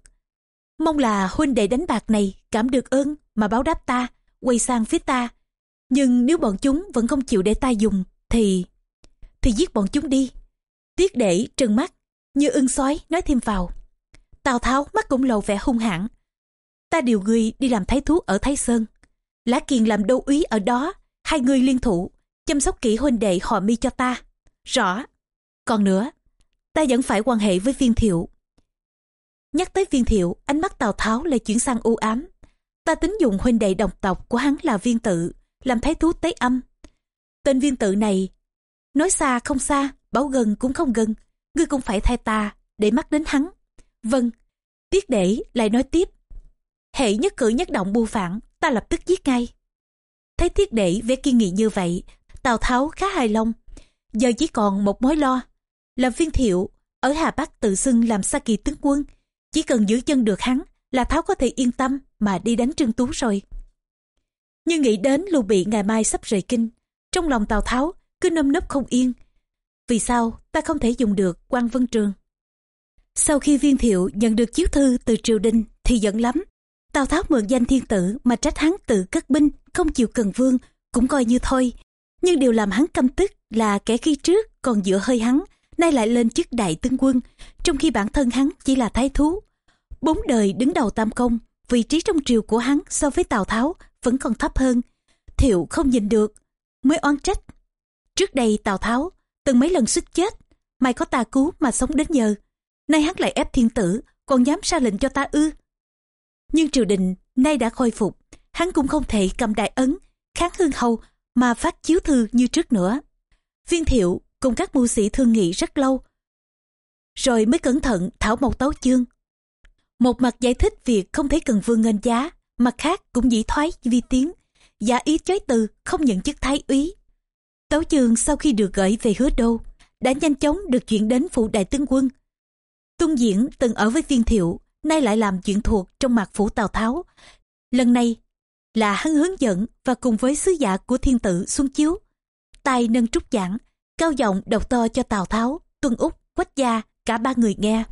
Speaker 1: Mong là huynh đệ đánh bạc này cảm được ơn mà báo đáp ta, quay sang phía ta. Nhưng nếu bọn chúng vẫn không chịu để ta dùng, thì thì giết bọn chúng đi. Tiết để trừng mắt, như ưng sói nói thêm vào. Tào Tháo mắt cũng lầu vẻ hung hãn, ta điều ngươi đi làm thái thú ở Thái Sơn. Lã Kiền làm đô úy ở đó, hai người liên thủ, chăm sóc kỹ huynh đệ họ mi cho ta. Rõ. Còn nữa, ta vẫn phải quan hệ với viên thiệu. Nhắc tới viên thiệu, ánh mắt Tào Tháo lại chuyển sang u ám. Ta tính dùng huynh đệ đồng tộc của hắn là viên tự, làm thái thú tế âm. Tên viên tự này, nói xa không xa, bảo gần cũng không gần, ngươi cũng phải thay ta, để mắt đến hắn. Vâng, tiết để lại nói tiếp. Hệ nhất cử nhất động bu phản ta lập tức giết ngay. Thấy tiết đệ vẻ kiên nghị như vậy tào tháo khá hài lòng. Giờ chỉ còn một mối lo là viên thiệu ở hà bắc tự xưng làm sa kỳ tướng quân. Chỉ cần giữ chân được hắn là tháo có thể yên tâm mà đi đánh trương tú rồi. Nhưng nghĩ đến lưu bị ngày mai sắp rời kinh trong lòng tào tháo cứ nâm nấp không yên vì sao ta không thể dùng được quan vân trường sau khi viên thiệu nhận được chiếu thư từ triều đình thì giận lắm Tào Tháo mượn danh thiên tử mà trách hắn tự cất binh, không chịu cần vương, cũng coi như thôi. Nhưng điều làm hắn căm tức là kẻ khi trước còn dựa hơi hắn, nay lại lên chức đại tướng quân, trong khi bản thân hắn chỉ là thái thú. Bốn đời đứng đầu tam công, vị trí trong triều của hắn so với Tào Tháo vẫn còn thấp hơn. Thiệu không nhìn được, mới oán trách. Trước đây Tào Tháo từng mấy lần suýt chết, may có ta cứu mà sống đến giờ. Nay hắn lại ép thiên tử, còn dám ra lệnh cho ta ư. Nhưng triều đình nay đã khôi phục, hắn cũng không thể cầm đại ấn, kháng hương hầu mà phát chiếu thư như trước nữa. Viên thiệu cùng các mưu sĩ thương nghị rất lâu, rồi mới cẩn thận thảo một tấu chương. Một mặt giải thích việc không thấy cần vương ngân giá, mặt khác cũng dĩ thoái vi tiến, giả ý chối từ không nhận chức thái úy. Tấu chương sau khi được gửi về hứa đô, đã nhanh chóng được chuyển đến phủ đại tướng quân. Tung diễn từng ở với viên thiệu, nay lại làm chuyện thuộc trong mặt phủ Tào Tháo. Lần này là hắn hướng dẫn và cùng với sứ giả của thiên tử Xuân Chiếu. tay nâng trúc giảng, cao giọng đọc to cho Tào Tháo, Tuân Úc, Quách Gia, cả ba người nghe.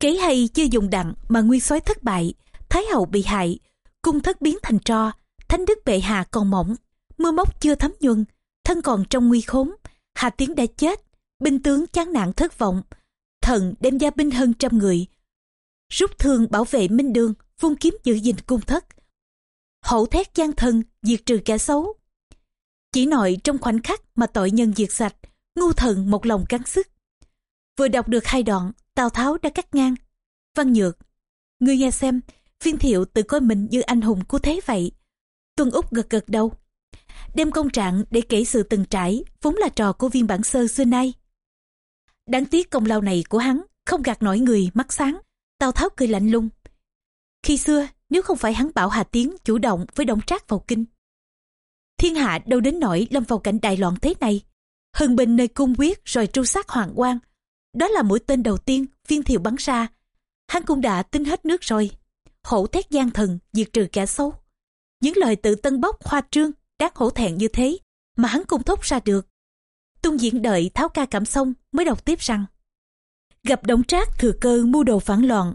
Speaker 1: Kế hay chưa dùng đặng mà nguyên soái thất bại, Thái hậu bị hại, cung thất biến thành tro, thánh đức bệ hạ còn mỏng, mưa móc chưa thấm nhuần, thân còn trong nguy khốn, Hà Tiến đã chết, binh tướng chán nản thất vọng, thần đem gia binh hơn trăm người, rút thương bảo vệ minh đường, vung kiếm giữ gìn cung thất. Hậu thét gian thân, diệt trừ kẻ xấu. Chỉ nội trong khoảnh khắc mà tội nhân diệt sạch, ngu thần một lòng cắn sức. Vừa đọc được hai đoạn, Tào Tháo đã cắt ngang. Văn Nhược, ngươi nghe xem, viên thiệu tự coi mình như anh hùng của thế vậy. Tuân Úc gật gật đầu. Đem công trạng để kể sự từng trải, vốn là trò của viên bản sơ xưa nay. Đáng tiếc công lao này của hắn, không gạt nổi người mắt sáng. Tào Tháo cười lạnh lùng. Khi xưa, nếu không phải hắn bảo Hà Tiến chủ động với Đổng Trác vào kinh. Thiên hạ đâu đến nỗi lâm vào cảnh đại loạn thế này. Hưng bình nơi cung quyết rồi tru sát hoàng quan. Đó là mũi tên đầu tiên viên thiệu bắn ra. Hắn cũng đã tính hết nước rồi. Hổ thét gian thần, diệt trừ kẻ xấu. Những lời tự tân bốc hoa trương, đáng hổ thẹn như thế, mà hắn cũng thốt ra được. Tung diễn đợi tháo ca cảm xong mới đọc tiếp rằng gặp đống trác thừa cơ mưu đồ phản loạn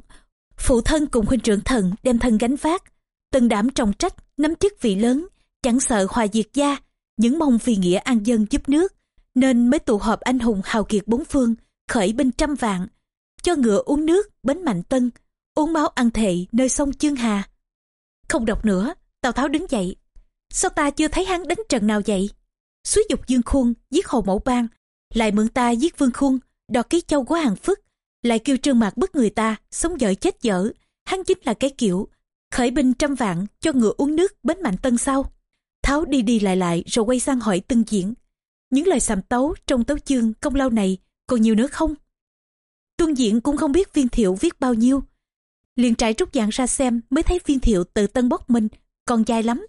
Speaker 1: phụ thân cùng huynh trưởng thần đem thân gánh vác từng đảm trọng trách nắm chức vị lớn chẳng sợ hòa diệt gia những mong vì nghĩa an dân giúp nước nên mới tụ họp anh hùng hào kiệt bốn phương khởi binh trăm vạn cho ngựa uống nước bến mạnh tân uống máu ăn thệ nơi sông chương hà không đọc nữa tào tháo đứng dậy sao ta chưa thấy hắn đánh trận nào vậy? Suối dục dương khuôn, giết hồ mẫu bang, lại mượn ta giết vương khuôn đọt ký châu của hàng phức, lại kêu trương mạc bức người ta sống dở chết dở. Hắn chính là cái kiểu, khởi binh trăm vạn cho ngựa uống nước bến mạnh tân sau tháo đi đi lại lại rồi quay sang hỏi tân diễn. Những lời sàm tấu trong tấu chương công lao này còn nhiều nữa không? Tuân diễn cũng không biết viên thiệu viết bao nhiêu. Liền trải trúc dạng ra xem mới thấy viên thiệu tự tân bốc mình, còn dài lắm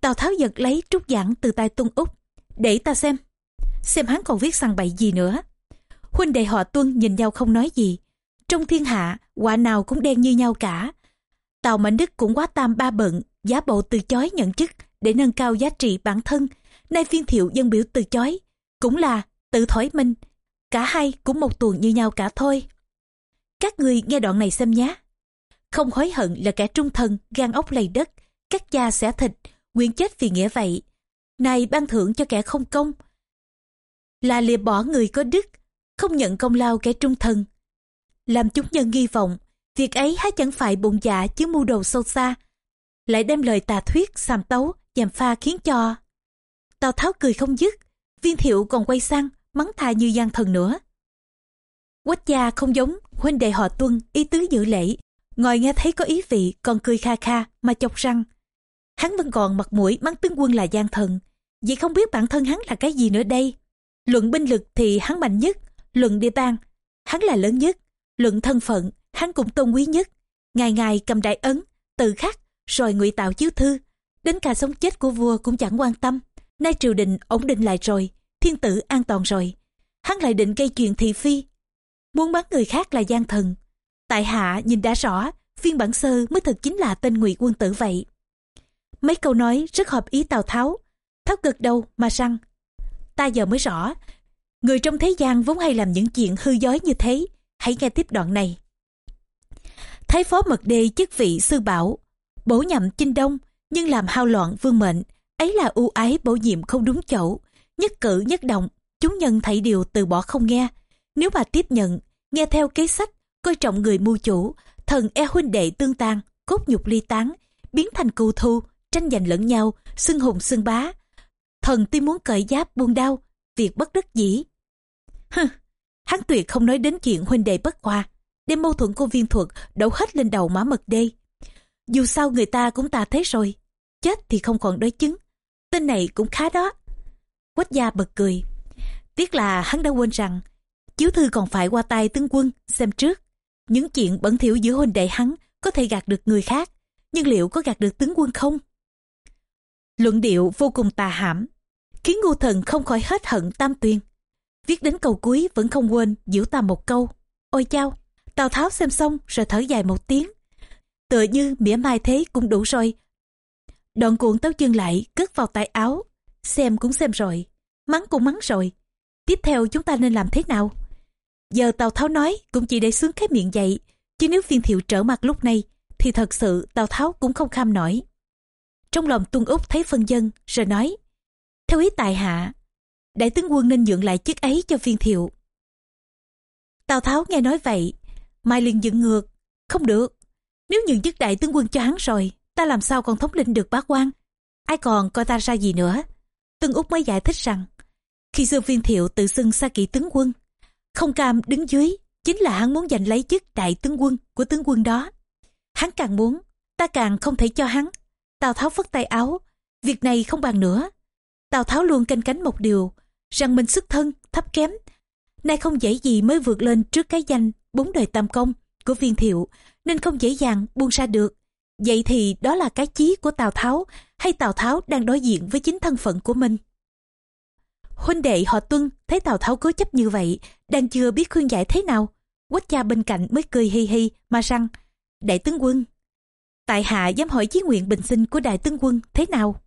Speaker 1: tào tháo giật lấy trúc giảng từ tay tuân úc. Để ta xem. Xem hắn còn viết sang bậy gì nữa. Huynh đệ họ tuân nhìn nhau không nói gì. Trong thiên hạ, quả nào cũng đen như nhau cả. Tào mạnh đức cũng quá tam ba bận giá bộ từ chối nhận chức để nâng cao giá trị bản thân, nay viên thiệu dân biểu từ chối. Cũng là tự thổi mình. Cả hai cũng một tuần như nhau cả thôi. Các người nghe đoạn này xem nhé. Không hối hận là kẻ trung thần, gan ốc lầy đất, cắt da xẻ thịt nguyện chết vì nghĩa vậy. Này ban thưởng cho kẻ không công. Là lìa bỏ người có đức, không nhận công lao kẻ trung thần. Làm chúng nhân nghi vọng, việc ấy há chẳng phải bụng dạ chứ mưu đồ sâu xa. Lại đem lời tà thuyết xàm tấu dèm pha khiến cho. Tào tháo cười không dứt, viên thiệu còn quay sang, mắng thà như gian thần nữa. Quách gia không giống huynh đệ họ tuân, ý tứ dự lễ. Ngồi nghe thấy có ý vị, còn cười kha kha, mà chọc răng hắn vẫn còn mặt mũi mắng tướng quân là gian thần vậy không biết bản thân hắn là cái gì nữa đây. Luận binh lực thì hắn mạnh nhất, luận địa bàn hắn là lớn nhất, luận thân phận, hắn cũng tôn quý nhất. Ngày ngày cầm đại ấn, tự khắc, rồi ngụy tạo chiếu thư, đến cả sống chết của vua cũng chẳng quan tâm. Nay triều đình ổn định lại rồi, thiên tử an toàn rồi. Hắn lại định gây chuyện thị phi. Muốn bắn người khác là gian thần. Tại hạ nhìn đã rõ, phiên bản sơ mới thực chính là tên ngụy quân tử vậy mấy câu nói rất hợp ý tào tháo. Tháo cực đầu mà rằng, ta giờ mới rõ người trong thế gian vốn hay làm những chuyện hư dối như thế. Hãy nghe tiếp đoạn này. Thái phó mật đê chức vị sư bảo bổ nhậm chinh đông nhưng làm hao loạn vương mệnh. Ấy là ưu ái bổ nhiệm không đúng chỗ. Nhất cử nhất động chúng nhân thấy điều từ bỏ không nghe. Nếu bà tiếp nhận nghe theo kế sách coi trọng người mưu chủ thần e huynh đệ tương tàn cốt nhục ly tán biến thành cừu thu tranh giành lẫn nhau xưng hùng xưng bá thần tuy muốn cởi giáp buông đau việc bất đắc dĩ hừ hắn tuyệt không nói đến chuyện huynh đệ bất hòa đem mâu thuẫn của viên thuật đổ hết lên đầu mã mật đê dù sao người ta cũng ta thế rồi chết thì không còn đối chứng tên này cũng khá đó. Quách gia bật cười. Tiếc là hắn đã quên rằng, chiếu thư còn phải qua tay tướng quân xem trước. Những chuyện bẩn thỉu giữa huynh đệ hắn có thể gạt được người khác, nhưng liệu có gạt được tướng quân không? Luận điệu vô cùng tà hãm, khiến ngu thần không khỏi hết hận tam tuyên. Viết đến câu cuối vẫn không quên giữ ta một câu. Ôi chao, Tào Tháo xem xong rồi thở dài một tiếng. Tựa như mỉa mai thế cũng đủ rồi. Đoạn cuộn tấu chương lại cất vào tay áo. Xem cũng xem rồi, mắng cũng mắng rồi. Tiếp theo chúng ta nên làm thế nào? Giờ Tào Tháo nói cũng chỉ để sướng cái miệng dậy. Chứ nếu viên thiệu trở mặt lúc này thì thật sự Tào Tháo cũng không kham nổi. Trong lòng Tuân Úc thấy phân dân rồi nói Theo ý tài hạ đại tướng quân nên nhượng lại chức ấy cho viên thiệu. Tào Tháo nghe nói vậy, Mai liền dựng ngược. Không được, nếu nhường chức đại tướng quân cho hắn rồi, ta làm sao còn thống lĩnh được bá quan? Ai còn coi ta ra gì nữa? Tân Úc mới giải thích rằng, khi xưa viên thiệu tự xưng xa kỵ tướng quân, không cam đứng dưới, chính là hắn muốn giành lấy chức đại tướng quân của tướng quân đó. Hắn càng muốn, ta càng không thể cho hắn. Tào Tháo phất tay áo, việc này không bàn nữa. Tào Tháo luôn canh cánh một điều, rằng mình xuất thân, thấp kém. Nay không dễ gì mới vượt lên trước cái danh bốn đời tam công của viên thiệu, nên không dễ dàng buông ra được. Vậy thì đó là cái chí của Tào Tháo, hay Tào Tháo đang đối diện với chính thân phận của mình? Huynh đệ họ tuân thấy Tào Tháo cố chấp như vậy, đang chưa biết khuyên giải thế nào. Quách cha bên cạnh mới cười hi hi mà rằng, Đại tướng quân, tại hạ dám hỏi chí nguyện bình sinh của đại tướng quân thế nào?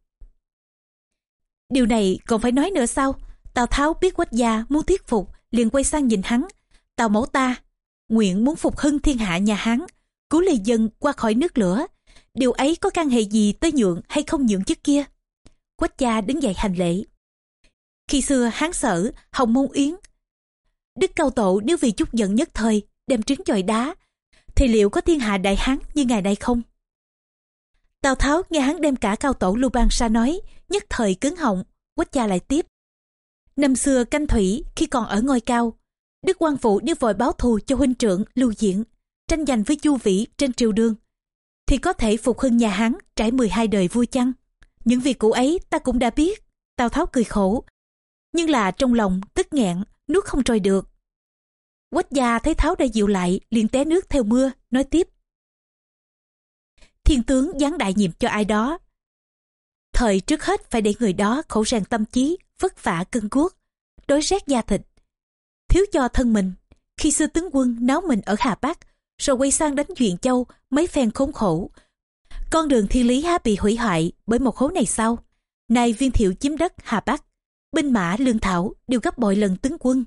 Speaker 1: Điều này còn phải nói nữa sao? Tào Tháo biết quách gia muốn thuyết phục, liền quay sang nhìn hắn. Tào mẫu ta, nguyện muốn phục hưng thiên hạ nhà Hán, cứu lê dân qua khỏi nước lửa. Điều ấy có căn hệ gì tới nhượng hay không nhượng trước kia? Quách gia đứng dậy hành lễ. Khi xưa Hán sở, Hồng Môn Yến, Đức Cao Tổ nếu vì chút giận nhất thời đem trứng chọi đá, thì liệu có thiên hạ đại Hán như ngày nay không? Tào Tháo nghe hắn đem cả Cao Tổ Lưu Bang Sa nói, nhất thời cứng họng, quách gia lại tiếp. Năm xưa canh thủy khi còn ở ngôi cao, Đức quan Phụ nếu vội báo thù cho huynh trưởng lưu diễn, tranh giành với chu vĩ trên triều đương, thì có thể phục hưng nhà hắn trải 12 đời vui chăng? Những việc cũ ấy ta cũng đã biết. Tào Tháo cười khổ, nhưng là trong lòng tức nghẹn, nuốt không trôi được. Quách gia thấy Tháo đã dịu lại, liền té nước theo mưa, nói tiếp. Thiên tướng giáng đại nhiệm cho ai đó. Thời trước hết phải để người đó khổ rèn tâm trí, vất vả cân cuốc, đối rét da thịt. Thiếu cho thân mình, khi xưa tướng quân náo mình ở Hà Bắc, rồi quay sang đánh Duyện Châu mấy phen khốn khổ. Con đường thiên lý há bị hủy hoại bởi một hố này sau. Nay viên thiệu chiếm đất Hà Bắc, binh mã lương thảo đều gấp bội lần tướng quân.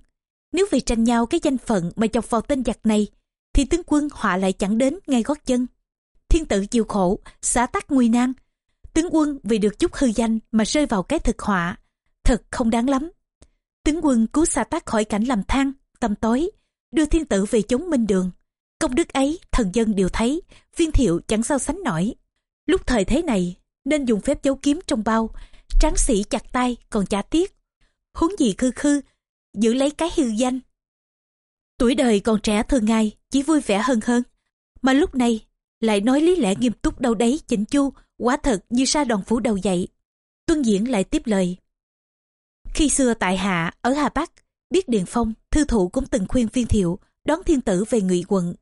Speaker 1: Nếu vì tranh nhau cái danh phận mà chọc vào tên giặc này, thì tướng quân họa lại chẳng đến ngay gót chân. Thiên tử chịu khổ, xả tắc nguy nan. Tướng quân vì được chút hư danh mà rơi vào cái thực họa, thật không đáng lắm. Tướng quân cứu xã tác khỏi cảnh làm than, tâm tối, đưa thiên tử về chống minh đường. Công đức ấy thần dân đều thấy, viên thiệu chẳng sao sánh nổi. Lúc thời thế này, nên dùng phép giấu kiếm trong bao, tráng sĩ chặt tay còn chả tiếc. Huống gì khư khư, giữ lấy cái hư danh. Tuổi đời còn trẻ thường ngày, chỉ vui vẻ hơn hơn. Mà lúc này, lại nói lý lẽ nghiêm túc đâu đấy chỉnh chu, quả thật như sa đoàn phủ đầu dậy. Tuân Diễn lại tiếp lời. Khi xưa tại Hạ, ở Hà Bắc, biết Điền Phong, thư thụ cũng từng khuyên viên thiệu đón thiên tử về ngụy quận.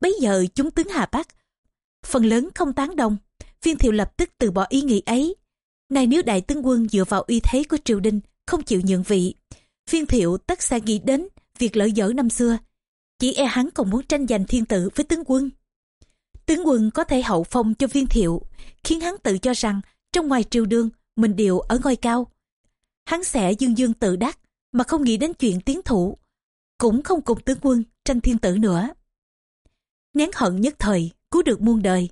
Speaker 1: Bấy giờ chúng tướng Hà Bắc, phần lớn không tán đồng, viên thiệu lập tức từ bỏ ý nghĩ ấy. Nay nếu đại tướng quân dựa vào uy thế của triều đình, không chịu nhượng vị, viên thiệu tất sẽ nghĩ đến việc lợi dở năm xưa. Chỉ e hắn còn muốn tranh giành thiên tử với tướng quân. Tướng quân có thể hậu phong cho viên thiệu, khiến hắn tự cho rằng trong ngoài triều đương mình đều ở ngôi cao. Hắn sẽ dương dương tự đắc mà không nghĩ đến chuyện tiến thủ cũng không cùng tướng quân tranh thiên tử nữa. Nén hận nhất thời cứu được muôn đời.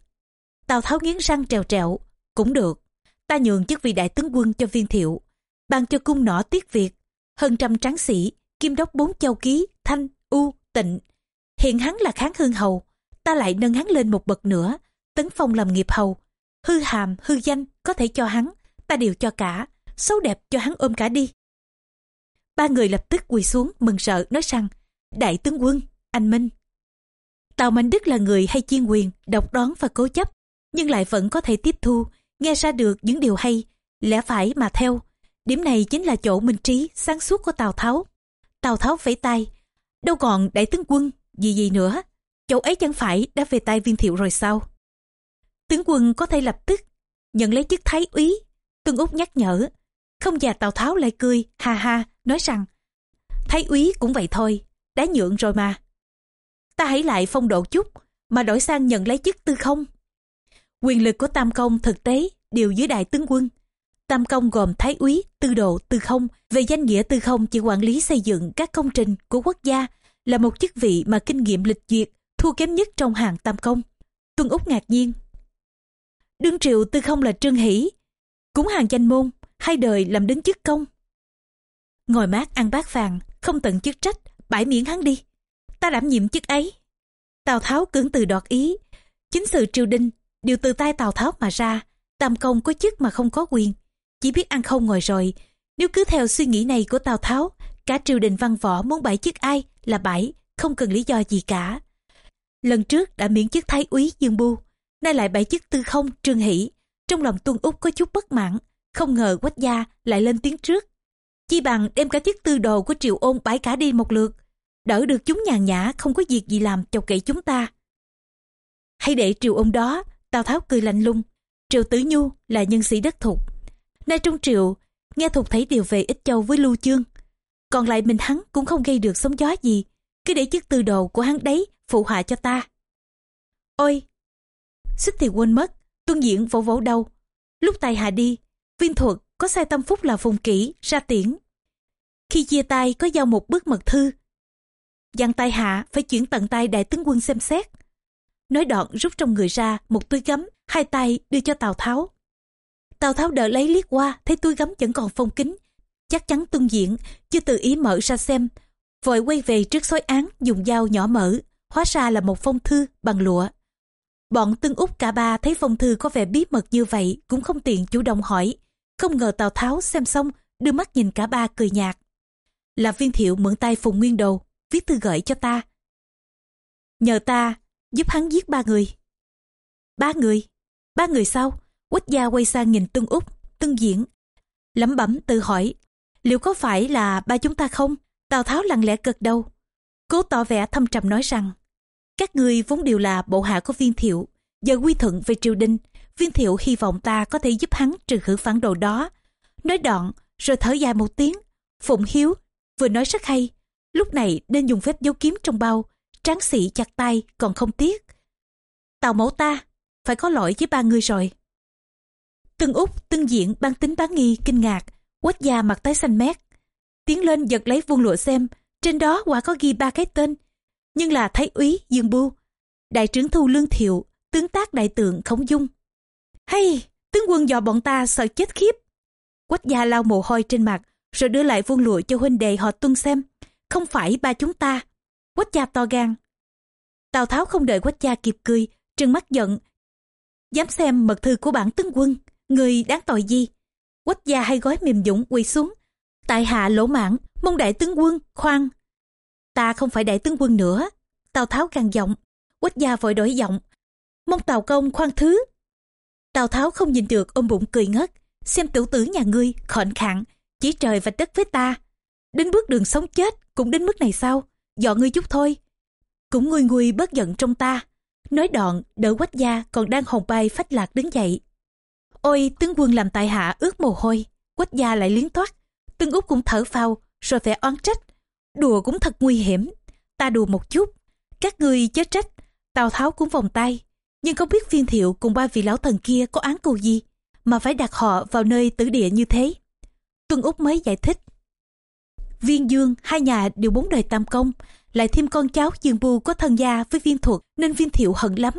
Speaker 1: Tào tháo nghiến răng trèo trẹo cũng được. Ta nhường chức vị đại tướng quân cho viên thiệu ban cho cung nỏ tiết việt hơn trăm tráng sĩ kim đốc bốn châu ký thanh u tịnh. Hiện hắn là kháng hương hầu ta lại nâng hắn lên một bậc nữa tấn phong làm nghiệp hầu hư hàm hư danh có thể cho hắn ta đều cho cả xấu đẹp cho hắn ôm cả đi. Ba người lập tức quỳ xuống mừng sợ nói rằng, Đại tướng quân, anh Minh. Tào Mạnh Đức là người hay chiên quyền, độc đoán và cố chấp, nhưng lại vẫn có thể tiếp thu, nghe ra được những điều hay, lẽ phải mà theo. Điểm này chính là chỗ minh trí, sáng suốt của Tào Tháo. Tào Tháo vẫy tay, đâu còn đại tướng quân, gì gì nữa. Chỗ ấy chẳng phải đã về tay viên thiệu rồi sao? Tướng quân có thể lập tức nhận lấy chức thái úy. Tương Úc nhắc nhở, không già Tào Tháo lại cười, ha ha, nói rằng Thái úy cũng vậy thôi, đã nhượng rồi mà. Ta hãy lại phong độ chút, mà đổi sang nhận lấy chức tư không. Quyền lực của Tam Công thực tế đều dưới đại tướng quân. Tam Công gồm Thái úy, tư độ, tư không. Về danh nghĩa tư không chỉ quản lý xây dựng các công trình của quốc gia là một chức vị mà kinh nghiệm lịch duyệt thua kém nhất trong hàng Tam Công. Tuân Úc ngạc nhiên. Đương triệu tư không là Trương Hỷ, cúng hàng danh môn, hai đời làm đến chức công. Ngồi mát ăn bát vàng, không tận chức trách, bãi miễn hắn đi. Ta đảm nhiệm chức ấy. Tào Tháo cưỡng từ đoạt ý. Chính sự triều đình đều từ tay Tào Tháo mà ra. Tam công có chức mà không có quyền. Chỉ biết ăn không ngồi rồi. Nếu cứ theo suy nghĩ này của Tào Tháo, cả triều đình văn võ muốn bãi chức ai là bãi, không cần lý do gì cả. Lần trước đã miễn chức thái úy Dương Bu, nay lại bãi chức tư không Trương Hỷ. Trong lòng Tuân Úc có chút bất mãn, không ngờ quách gia lại lên tiếng trước. Chi bằng đem cả chức tư đồ của triệu ôn bãi cả đi một lượt, đỡ được chúng nhàn nhã không có việc gì làm chọc kệ chúng ta. Hay để triều ôn đó, Tào Tháo cười lạnh lùng Triều Tử Nhu là nhân sĩ đất thục. Nay trong triều, nghe thục thấy điều về ít châu với Lưu Chương. Còn lại mình hắn cũng không gây được sóng gió gì, cứ để chức tư đồ của hắn đấy phụ họa cho ta. Ôi! Xích thì quên mất, tuân diễn vỗ vỗ đầu. Lúc tài hạ đi, viên thuật có sai tâm phúc là phùng kỹ ra tiễn. Khi chia tay có giao một bức mật thư. Dặn tài hạ phải chuyển tận tay đại tướng quân xem xét. Nói đoạn rút trong người ra một túi gấm, hai tay đưa cho Tào Tháo. Tào Tháo đỡ lấy liếc qua, thấy túi gấm vẫn còn phong kính. Chắc chắn tuân diễn, chưa tự ý mở ra xem. Vội quay về trước xói án dùng dao nhỏ mở, hóa ra là một phong thư bằng lụa. Bọn tương úc cả ba thấy phong thư có vẻ bí mật như vậy cũng không tiện chủ động hỏi. Không ngờ Tào Tháo xem xong, đưa mắt nhìn cả ba cười nhạt. Là viên thiệu mượn tay Phùng Nguyên đầu viết thư gửi cho ta. Nhờ ta, giúp hắn giết ba người. Ba người? Ba người sao? Quách gia quay sang nhìn Tương Úc, Tương Diễn. Lẩm bẩm tự hỏi, liệu có phải là ba chúng ta không? Tào Tháo lặng lẽ gật đầu. Cố tỏ vẻ thâm trầm nói rằng, các ngươi vốn đều là bộ hạ của viên thiệu, giờ quy thuận về triều đình, viên thiệu hy vọng ta có thể giúp hắn trừ khử phản đồ đó. Nói đoạn, rồi thở dài một tiếng. Phụng Hiếu vừa nói rất hay, lúc này nên dùng phép giấu kiếm trong bao, tráng sĩ chặt tay còn không tiếc. Tào mẫu ta, phải có lỗi với ba người rồi. Tân Úc, Tân Diện, ban tính bán nghi, kinh ngạc, quách gia mặt tái xanh mét. Tiến lên giật lấy vuông lụa xem, trên đó quả có ghi ba cái tên, nhưng là Thái úy Dương Bu, Đại trưởng thu Lương Thiệu, tướng tác đại tượng Khổng Dung. Hay, tướng quân dò bọn ta sợ chết khiếp. Quách gia lau mồ hôi trên mặt, rồi đưa lại vuông lụa cho huynh đệ họ tuân xem. Không phải ba chúng ta. Quách gia to gan. Tào Tháo không đợi Quách gia kịp cười, trừng mắt giận. Dám xem mật thư của bản tướng quân, người đáng tội gì? Quách gia hay gói mềm dũng quỳ xuống. Tại hạ lỗ mãn, mong đại tướng quân, khoan. Ta không phải đại tướng quân nữa. Tào Tháo càng giọng. Quách gia vội đổi giọng. Mong Tào công khoan thứ. Tào Tháo không nhìn được ôm bụng cười ngất. Xem tiểu tử nhà ngươi, khệnh khạng, chỉ trời và đất với ta. Đến bước đường sống chết, cũng đến mức này sao? Dọn ngươi chút thôi. Cũng nguôi nguôi bớt giận trong ta. Nói đoạn, đỡ quách gia còn đang hồn bay phách lạc đứng dậy. Ôi, tướng quân làm tại hạ ướt mồ hôi. Quách gia lại liến toát. Tương út cũng thở phào, rồi vẻ oán trách. Đùa cũng thật nguy hiểm. Ta đùa một chút. Các ngươi chết trách. Tào Tháo cũng vòng tay. Nhưng không biết viên thiệu cùng ba vị lão thần kia có án cù gì. Mà phải đặt họ vào nơi tử địa như thế. Tuân Úc mới giải thích. Viên Dương, hai nhà đều bốn đời tam công. Lại thêm con cháu Dương Bu có thân gia với viên thuật nên viên thiệu hận lắm.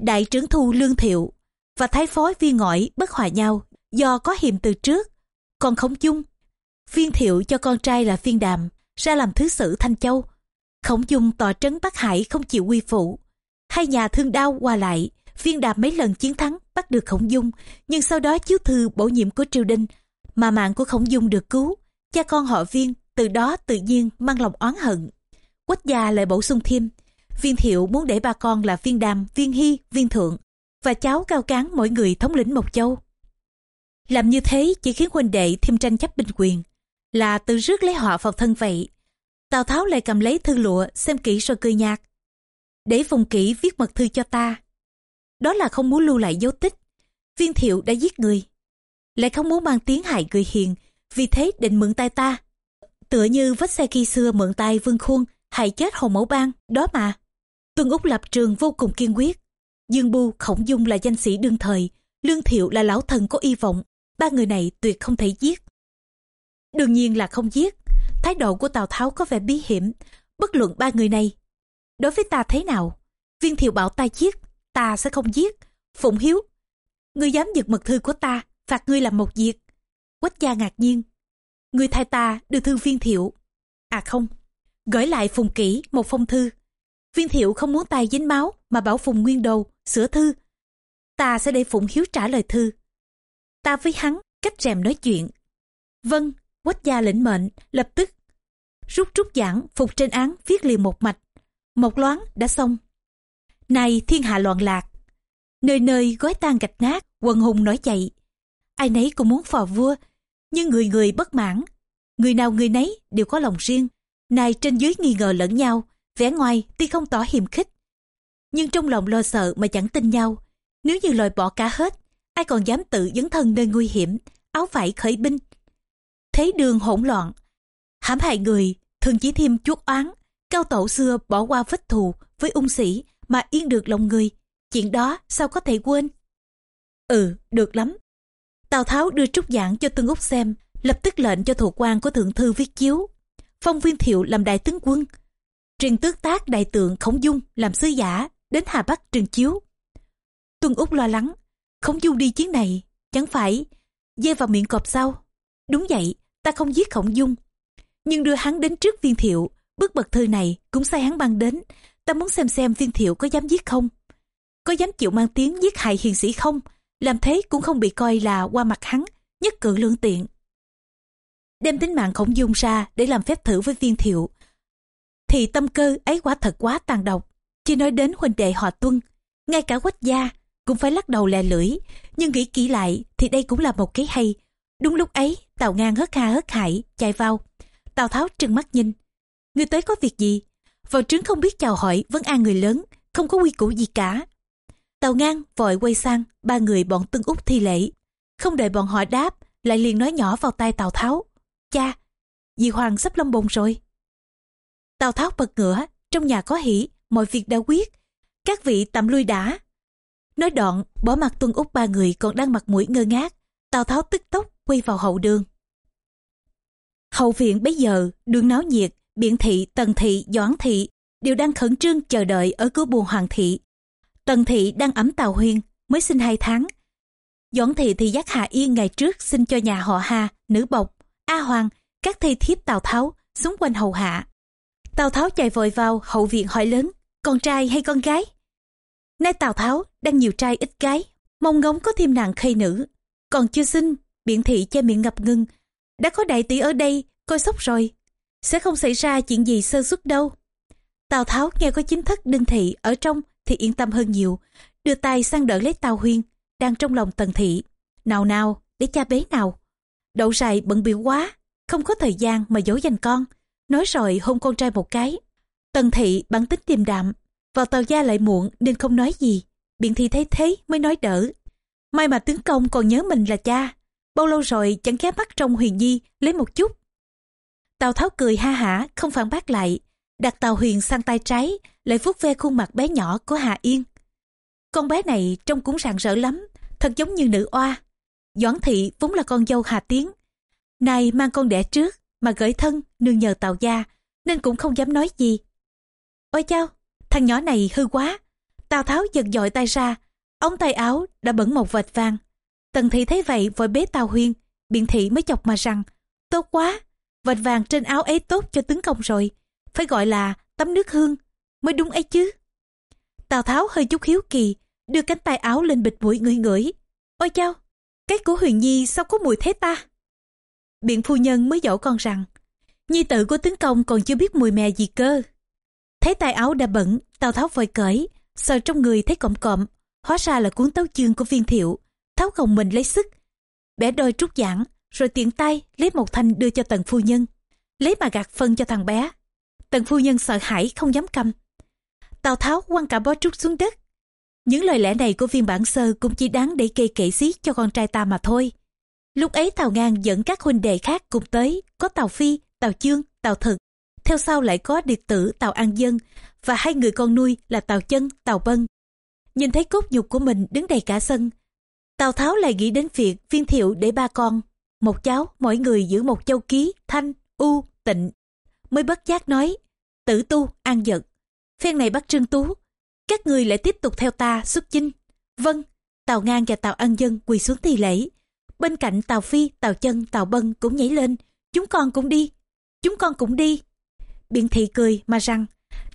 Speaker 1: Đại trưởng thu lương thiệu và thái phó viên ngõi bất hòa nhau do có hiềm từ trước. Còn khổng chung, viên thiệu cho con trai là viên đàm ra làm thứ sử Thanh Châu. Khổng Dung tòa trấn Bắc Hải không chịu quy phụ. Hai nhà thương đau qua lại, viên đạp mấy lần chiến thắng bắt được Khổng Dung, nhưng sau đó chiếu thư bổ nhiệm của triều đình, mà mạng của Khổng Dung được cứu. Cha con họ viên từ đó tự nhiên mang lòng oán hận. Quách gia lại bổ sung thêm, viên thiệu muốn để ba con là viên đàm, viên hy, viên thượng, và cháu cao cán mỗi người thống lĩnh một châu. Làm như thế chỉ khiến huynh đệ thêm tranh chấp binh quyền, là tự rước lấy họ vào thân vậy. Tào Tháo lại cầm lấy thư lụa xem kỹ rồi cười nhạt. Để Phùng kỹ viết mật thư cho ta. Đó là không muốn lưu lại dấu tích. Viên thiệu đã giết người. Lại không muốn mang tiếng hại người hiền, vì thế định mượn tay ta. Tựa như vết xe khi xưa mượn tay Vương Khuôn, hại chết Hồ Mẫu Bang, đó mà. Tuân Úc lập trường vô cùng kiên quyết. Dương Bu, Khổng Dung là danh sĩ đương thời, Lương Thiệu là lão thần có y vọng, ba người này tuyệt không thể giết. Đương nhiên là không giết, thái độ của Tào Tháo có vẻ bí hiểm, bất luận ba người này. Đối với ta thế nào? Viên Thiệu bảo ta giết, ta sẽ không giết. Phụng Hiếu, ngươi dám giật mật thư của ta, phạt ngươi làm một việc. Quách gia ngạc nhiên, ngươi thay ta đưa thư Viên Thiệu. À không, gửi lại Phùng Kỷ một phong thư. Viên Thiệu không muốn tay dính máu mà bảo Phùng Nguyên Đầu sửa thư. Ta sẽ để Phụng Hiếu trả lời thư. Ta với hắn cách rèm nói chuyện. Vâng, quách gia lĩnh mệnh, lập tức. Rút rút giảng, phục trên án, viết liền một mạch. Một loáng đã xong. nay thiên hạ loạn lạc. Nơi nơi gói tan gạch nát, quần hùng nói chạy. Ai nấy cũng muốn phò vua, nhưng người người bất mãn. Người nào người nấy đều có lòng riêng. nay trên dưới nghi ngờ lẫn nhau, vẻ ngoài tuy không tỏ hiềm khích. Nhưng trong lòng lo sợ mà chẳng tin nhau. Nếu như loại bỏ cả hết, ai còn dám tự dấn thân nơi nguy hiểm, áo vải khởi binh. Thế đường hỗn loạn, hãm hại người, thường chỉ thêm chút oán. Cao tổ xưa bỏ qua vết thù với ung sĩ mà yên được lòng người. Chuyện đó sao có thể quên? Ừ, được lắm. Tào Tháo đưa trúc giảng cho Tương Úc xem, lập tức lệnh cho thủ quan của thượng thư viết chiếu. Phong viên thiệu làm đại tướng quân. Truyền tước tác đại tượng Khổng Dung làm sứ giả đến Hà Bắc truyền chiếu. Tuân Úc lo lắng, Khổng Dung đi chiến này, chẳng phải dê vào miệng cọp sao? Đúng vậy, ta không giết Khổng Dung. Nhưng đưa hắn đến trước viên thiệu, bức bật thư này cũng sai hắn mang đến. Ta muốn xem xem viên thiệu có dám giết không? Có dám chịu mang tiếng giết hại hiền sĩ không? Làm thế cũng không bị coi là qua mặt hắn, nhất cử lương tiện. Đem tính mạng khổng dung ra để làm phép thử với viên thiệu. Thì tâm cơ ấy quả thật quá tàn độc. Chỉ nói đến huynh đệ họ tuân, ngay cả quách gia cũng phải lắc đầu lè lưỡi. Nhưng nghĩ kỹ lại thì đây cũng là một cái hay. Đúng lúc ấy, Tào Ngang hớt ha hớt hải, chạy vào. Tào Tháo trừng mắt nhìn. Người tới có việc gì? Vào trướng không biết chào hỏi, vẫn an người lớn, không có quy củ gì cả. Tào Ngang vội quay sang, ba người bọn Tân Úc thi lễ. Không đợi bọn họ đáp, lại liền nói nhỏ vào tai Tào Tháo. Cha, dì Hoàng sắp lâm bồn rồi. Tào Tháo bật ngửa, trong nhà có hỉ mọi việc đã quyết. Các vị tạm lui đã. Nói đoạn, bỏ mặt Tuân Úc ba người còn đang mặt mũi ngơ ngác. Tào Tháo tức tốc quay vào hậu đường. Hậu viện bây giờ, đường náo nhiệt, biện thị, tần thị, doãn thị đều đang khẩn trương chờ đợi ở cửa buồn hoàng thị. Tần thị đang ấm Tào Huyên, mới sinh hai tháng. Doãn thị thì giác Hà Yên ngày trước sinh cho nhà họ Hà, nữ bộc, A Hoàng, các thầy thiếp Tào Tháo, xung quanh hầu hạ. Tào Tháo chạy vội vào hậu viện hỏi lớn, con trai hay con gái? Nay Tào Tháo đang nhiều trai ít gái, mong ngóng có thêm nàng khây nữ. Còn chưa sinh, biện thị che miệng ngập ngừng. Đã có đại tỷ ở đây, coi sốc rồi. Sẽ không xảy ra chuyện gì sơ suất đâu. Tào Tháo nghe có chính thất đinh thị ở trong thì yên tâm hơn nhiều. Đưa tay sang đỡ lấy Tào Huyên, đang trong lòng tần thị. Nào nào, để cha bế nào. Đậu rài bận biểu quá, không có thời gian mà dỗ dành con. Nói rồi hôn con trai một cái. Tần thị bản tính điềm đạm, vào tàu gia lại muộn nên không nói gì. Biện thị thấy thế mới nói đỡ. May mà tướng công còn nhớ mình là cha. Bao lâu rồi chẳng ghé mắt trong huyền nhi lấy một chút. Tào Tháo cười ha hả, không phản bác lại. Đặt Tào Huyền sang tay trái, lại vuốt ve khuôn mặt bé nhỏ của Hà Yên. Con bé này trông cũng rạng rỡ lắm, thật giống như nữ oa. Doãn thị vốn là con dâu Hà Tiến. Này mang con đẻ trước, mà gửi thân, nương nhờ Tào gia, nên cũng không dám nói gì. Ôi chao, thằng nhỏ này hư quá. Tào Tháo giật dội tay ra, ống tay áo đã bẩn một vệt vàng. Tần thị thấy vậy vội bế Tào Huyên, biện thị mới chọc mà rằng, tốt quá, vệt vàng trên áo ấy tốt cho tướng công rồi, phải gọi là tắm nước hương, mới đúng ấy chứ. Tào Tháo hơi chút hiếu kỳ, đưa cánh tay áo lên bịt mũi ngửi ngửi. Ôi chao, cái của Huyền Nhi sao có mùi thế ta? Biện phu nhân mới dỗ con rằng, Nhi tự của tướng công còn chưa biết mùi mè gì cơ. Thấy tay áo đã bẩn, Tào Tháo vội cởi, sờ trong người thấy cộm cộm, hóa ra là cuốn tấu chương của viên thiệu, tháo gồng mình lấy sức. bẻ đôi trúc giảng, rồi tiện tay lấy một thanh đưa cho tần phu nhân, lấy mà gạt phân cho thằng bé. Tần phu nhân sợ hãi không dám cầm. Tào Tháo quăng cả bó trúc xuống đất. Những lời lẽ này của viên bản sơ cũng chỉ đáng để kê kể xí cho con trai ta mà thôi. Lúc ấy Tào Ngang dẫn các huynh đệ khác cùng tới, có Tào Phi, Tào Chương, Tào Thực. Theo sau lại có điệt tử Tào An Dân và hai người con nuôi là Tào Chân, Tào Bân. Nhìn thấy cốt nhục của mình đứng đầy cả sân, Tào Tháo lại nghĩ đến việc viên thiệu để ba con, một cháu mỗi người giữ một châu ký, thanh, u, tịnh. Mới bất giác nói, tử tu, an giật. Phen này bắt Trương Tú, các người lại tiếp tục theo ta xuất chinh. Vâng, Tào Ngang và Tào An Dân quỳ xuống thi lễ. Bên cạnh Tào Phi, Tào Chân, Tào Bân cũng nhảy lên. Chúng con cũng đi, chúng con cũng đi. Biện thị cười mà rằng,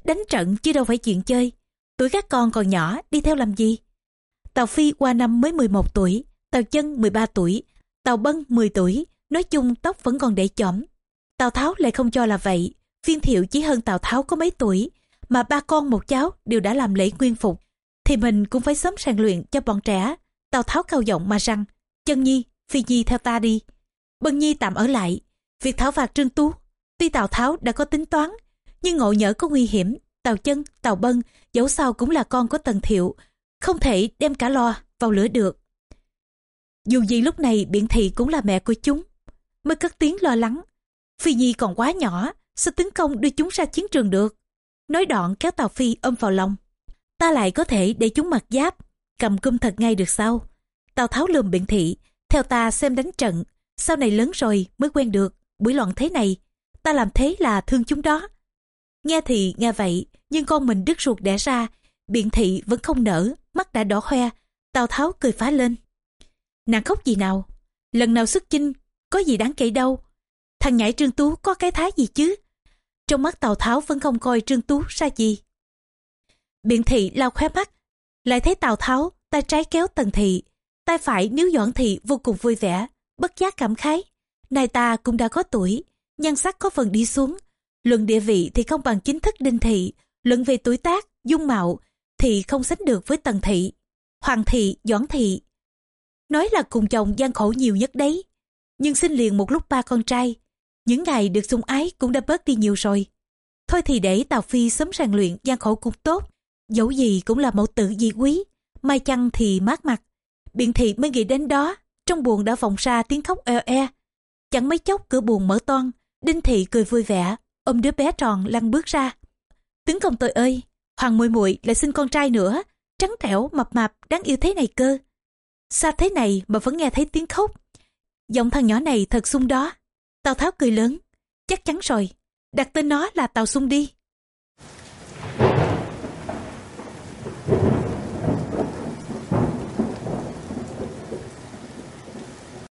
Speaker 1: đánh trận chứ đâu phải chuyện chơi. Tuổi các con còn nhỏ, đi theo làm gì? Tào Phi qua năm mới 11 tuổi, Tào Chân 13 tuổi, Tào Bân 10 tuổi, nói chung tóc vẫn còn để chỏm. Tào Tháo lại không cho là vậy, viên thiệu chỉ hơn Tào Tháo có mấy tuổi, mà ba con một cháu đều đã làm lễ nguyên phục, thì mình cũng phải sớm rèn luyện cho bọn trẻ. Tào Tháo cao giọng mà rằng, Chân Nhi, Phi Nhi theo ta đi. Bân Nhi tạm ở lại, việc thảo phạt Trương Tú. Tuy Tào Tháo đã có tính toán, nhưng ngộ nhỡ có nguy hiểm, Tào Chân, Tào Bân dẫu sao cũng là con của Tần Thiệu, không thể đem cả lo vào lửa được. Dù gì lúc này biện thị cũng là mẹ của chúng, mới cất tiếng lo lắng. Phi Nhi còn quá nhỏ, sao tấn công đưa chúng ra chiến trường được. Nói đoạn kéo Tào Phi ôm vào lòng. Ta lại có thể để chúng mặc giáp, cầm cung thật ngay được sao? Tào Tháo lườm biện thị, theo ta xem đánh trận, sau này lớn rồi mới quen được, buổi loạn thế này, ta làm thế là thương chúng đó. Nghe thì nghe vậy, nhưng con mình đứt ruột đẻ ra, biện thị vẫn không nở, mắt đã đỏ hoe, Tào Tháo cười phá lên. Nàng khóc gì nào? Lần nào xuất chinh, có gì đáng kể đâu. Thằng nhảy Trương Tú có cái thái gì chứ? Trong mắt Tào Tháo vẫn không coi Trương Tú ra gì. Biện thị lau khóe mắt, lại thấy Tào Tháo tay trái kéo Tần Thị, tay phải níu Doãn Thị vô cùng vui vẻ, bất giác cảm khái. nay ta cũng đã có tuổi, nhan sắc có phần đi xuống. Luận địa vị thì không bằng chính thức Đinh Thị, luận về tuổi tác, dung mạo thì không sánh được với Tần Thị, Hoàng Thị, Doãn Thị. Nói là cùng chồng gian khổ nhiều nhất đấy, nhưng sinh liền một lúc ba con trai, những ngày được sung ái cũng đã bớt đi nhiều rồi. Thôi thì để Tào Phi sớm rèn luyện gian khổ cũng tốt, dẫu gì cũng là mẫu tử di quý, mai chăng thì mát mặt. Biện thị mới nghĩ đến đó, trong buồn đã vọng ra tiếng khóc eo e. Chẳng mấy chốc cửa buồn mở toan, Đinh Thị cười vui vẻ, ôm đứa bé tròn lăn bước ra. Tướng công tôi ơi, Hoàng muội muội lại sinh con trai nữa, trắng trẻo, mập mạp, đáng yêu thế này cơ. Xa thế này mà vẫn nghe thấy tiếng khóc. Giọng thằng nhỏ này thật sung đó. Tào Tháo cười lớn. Chắc chắn rồi, đặt tên nó là Tào Sung đi.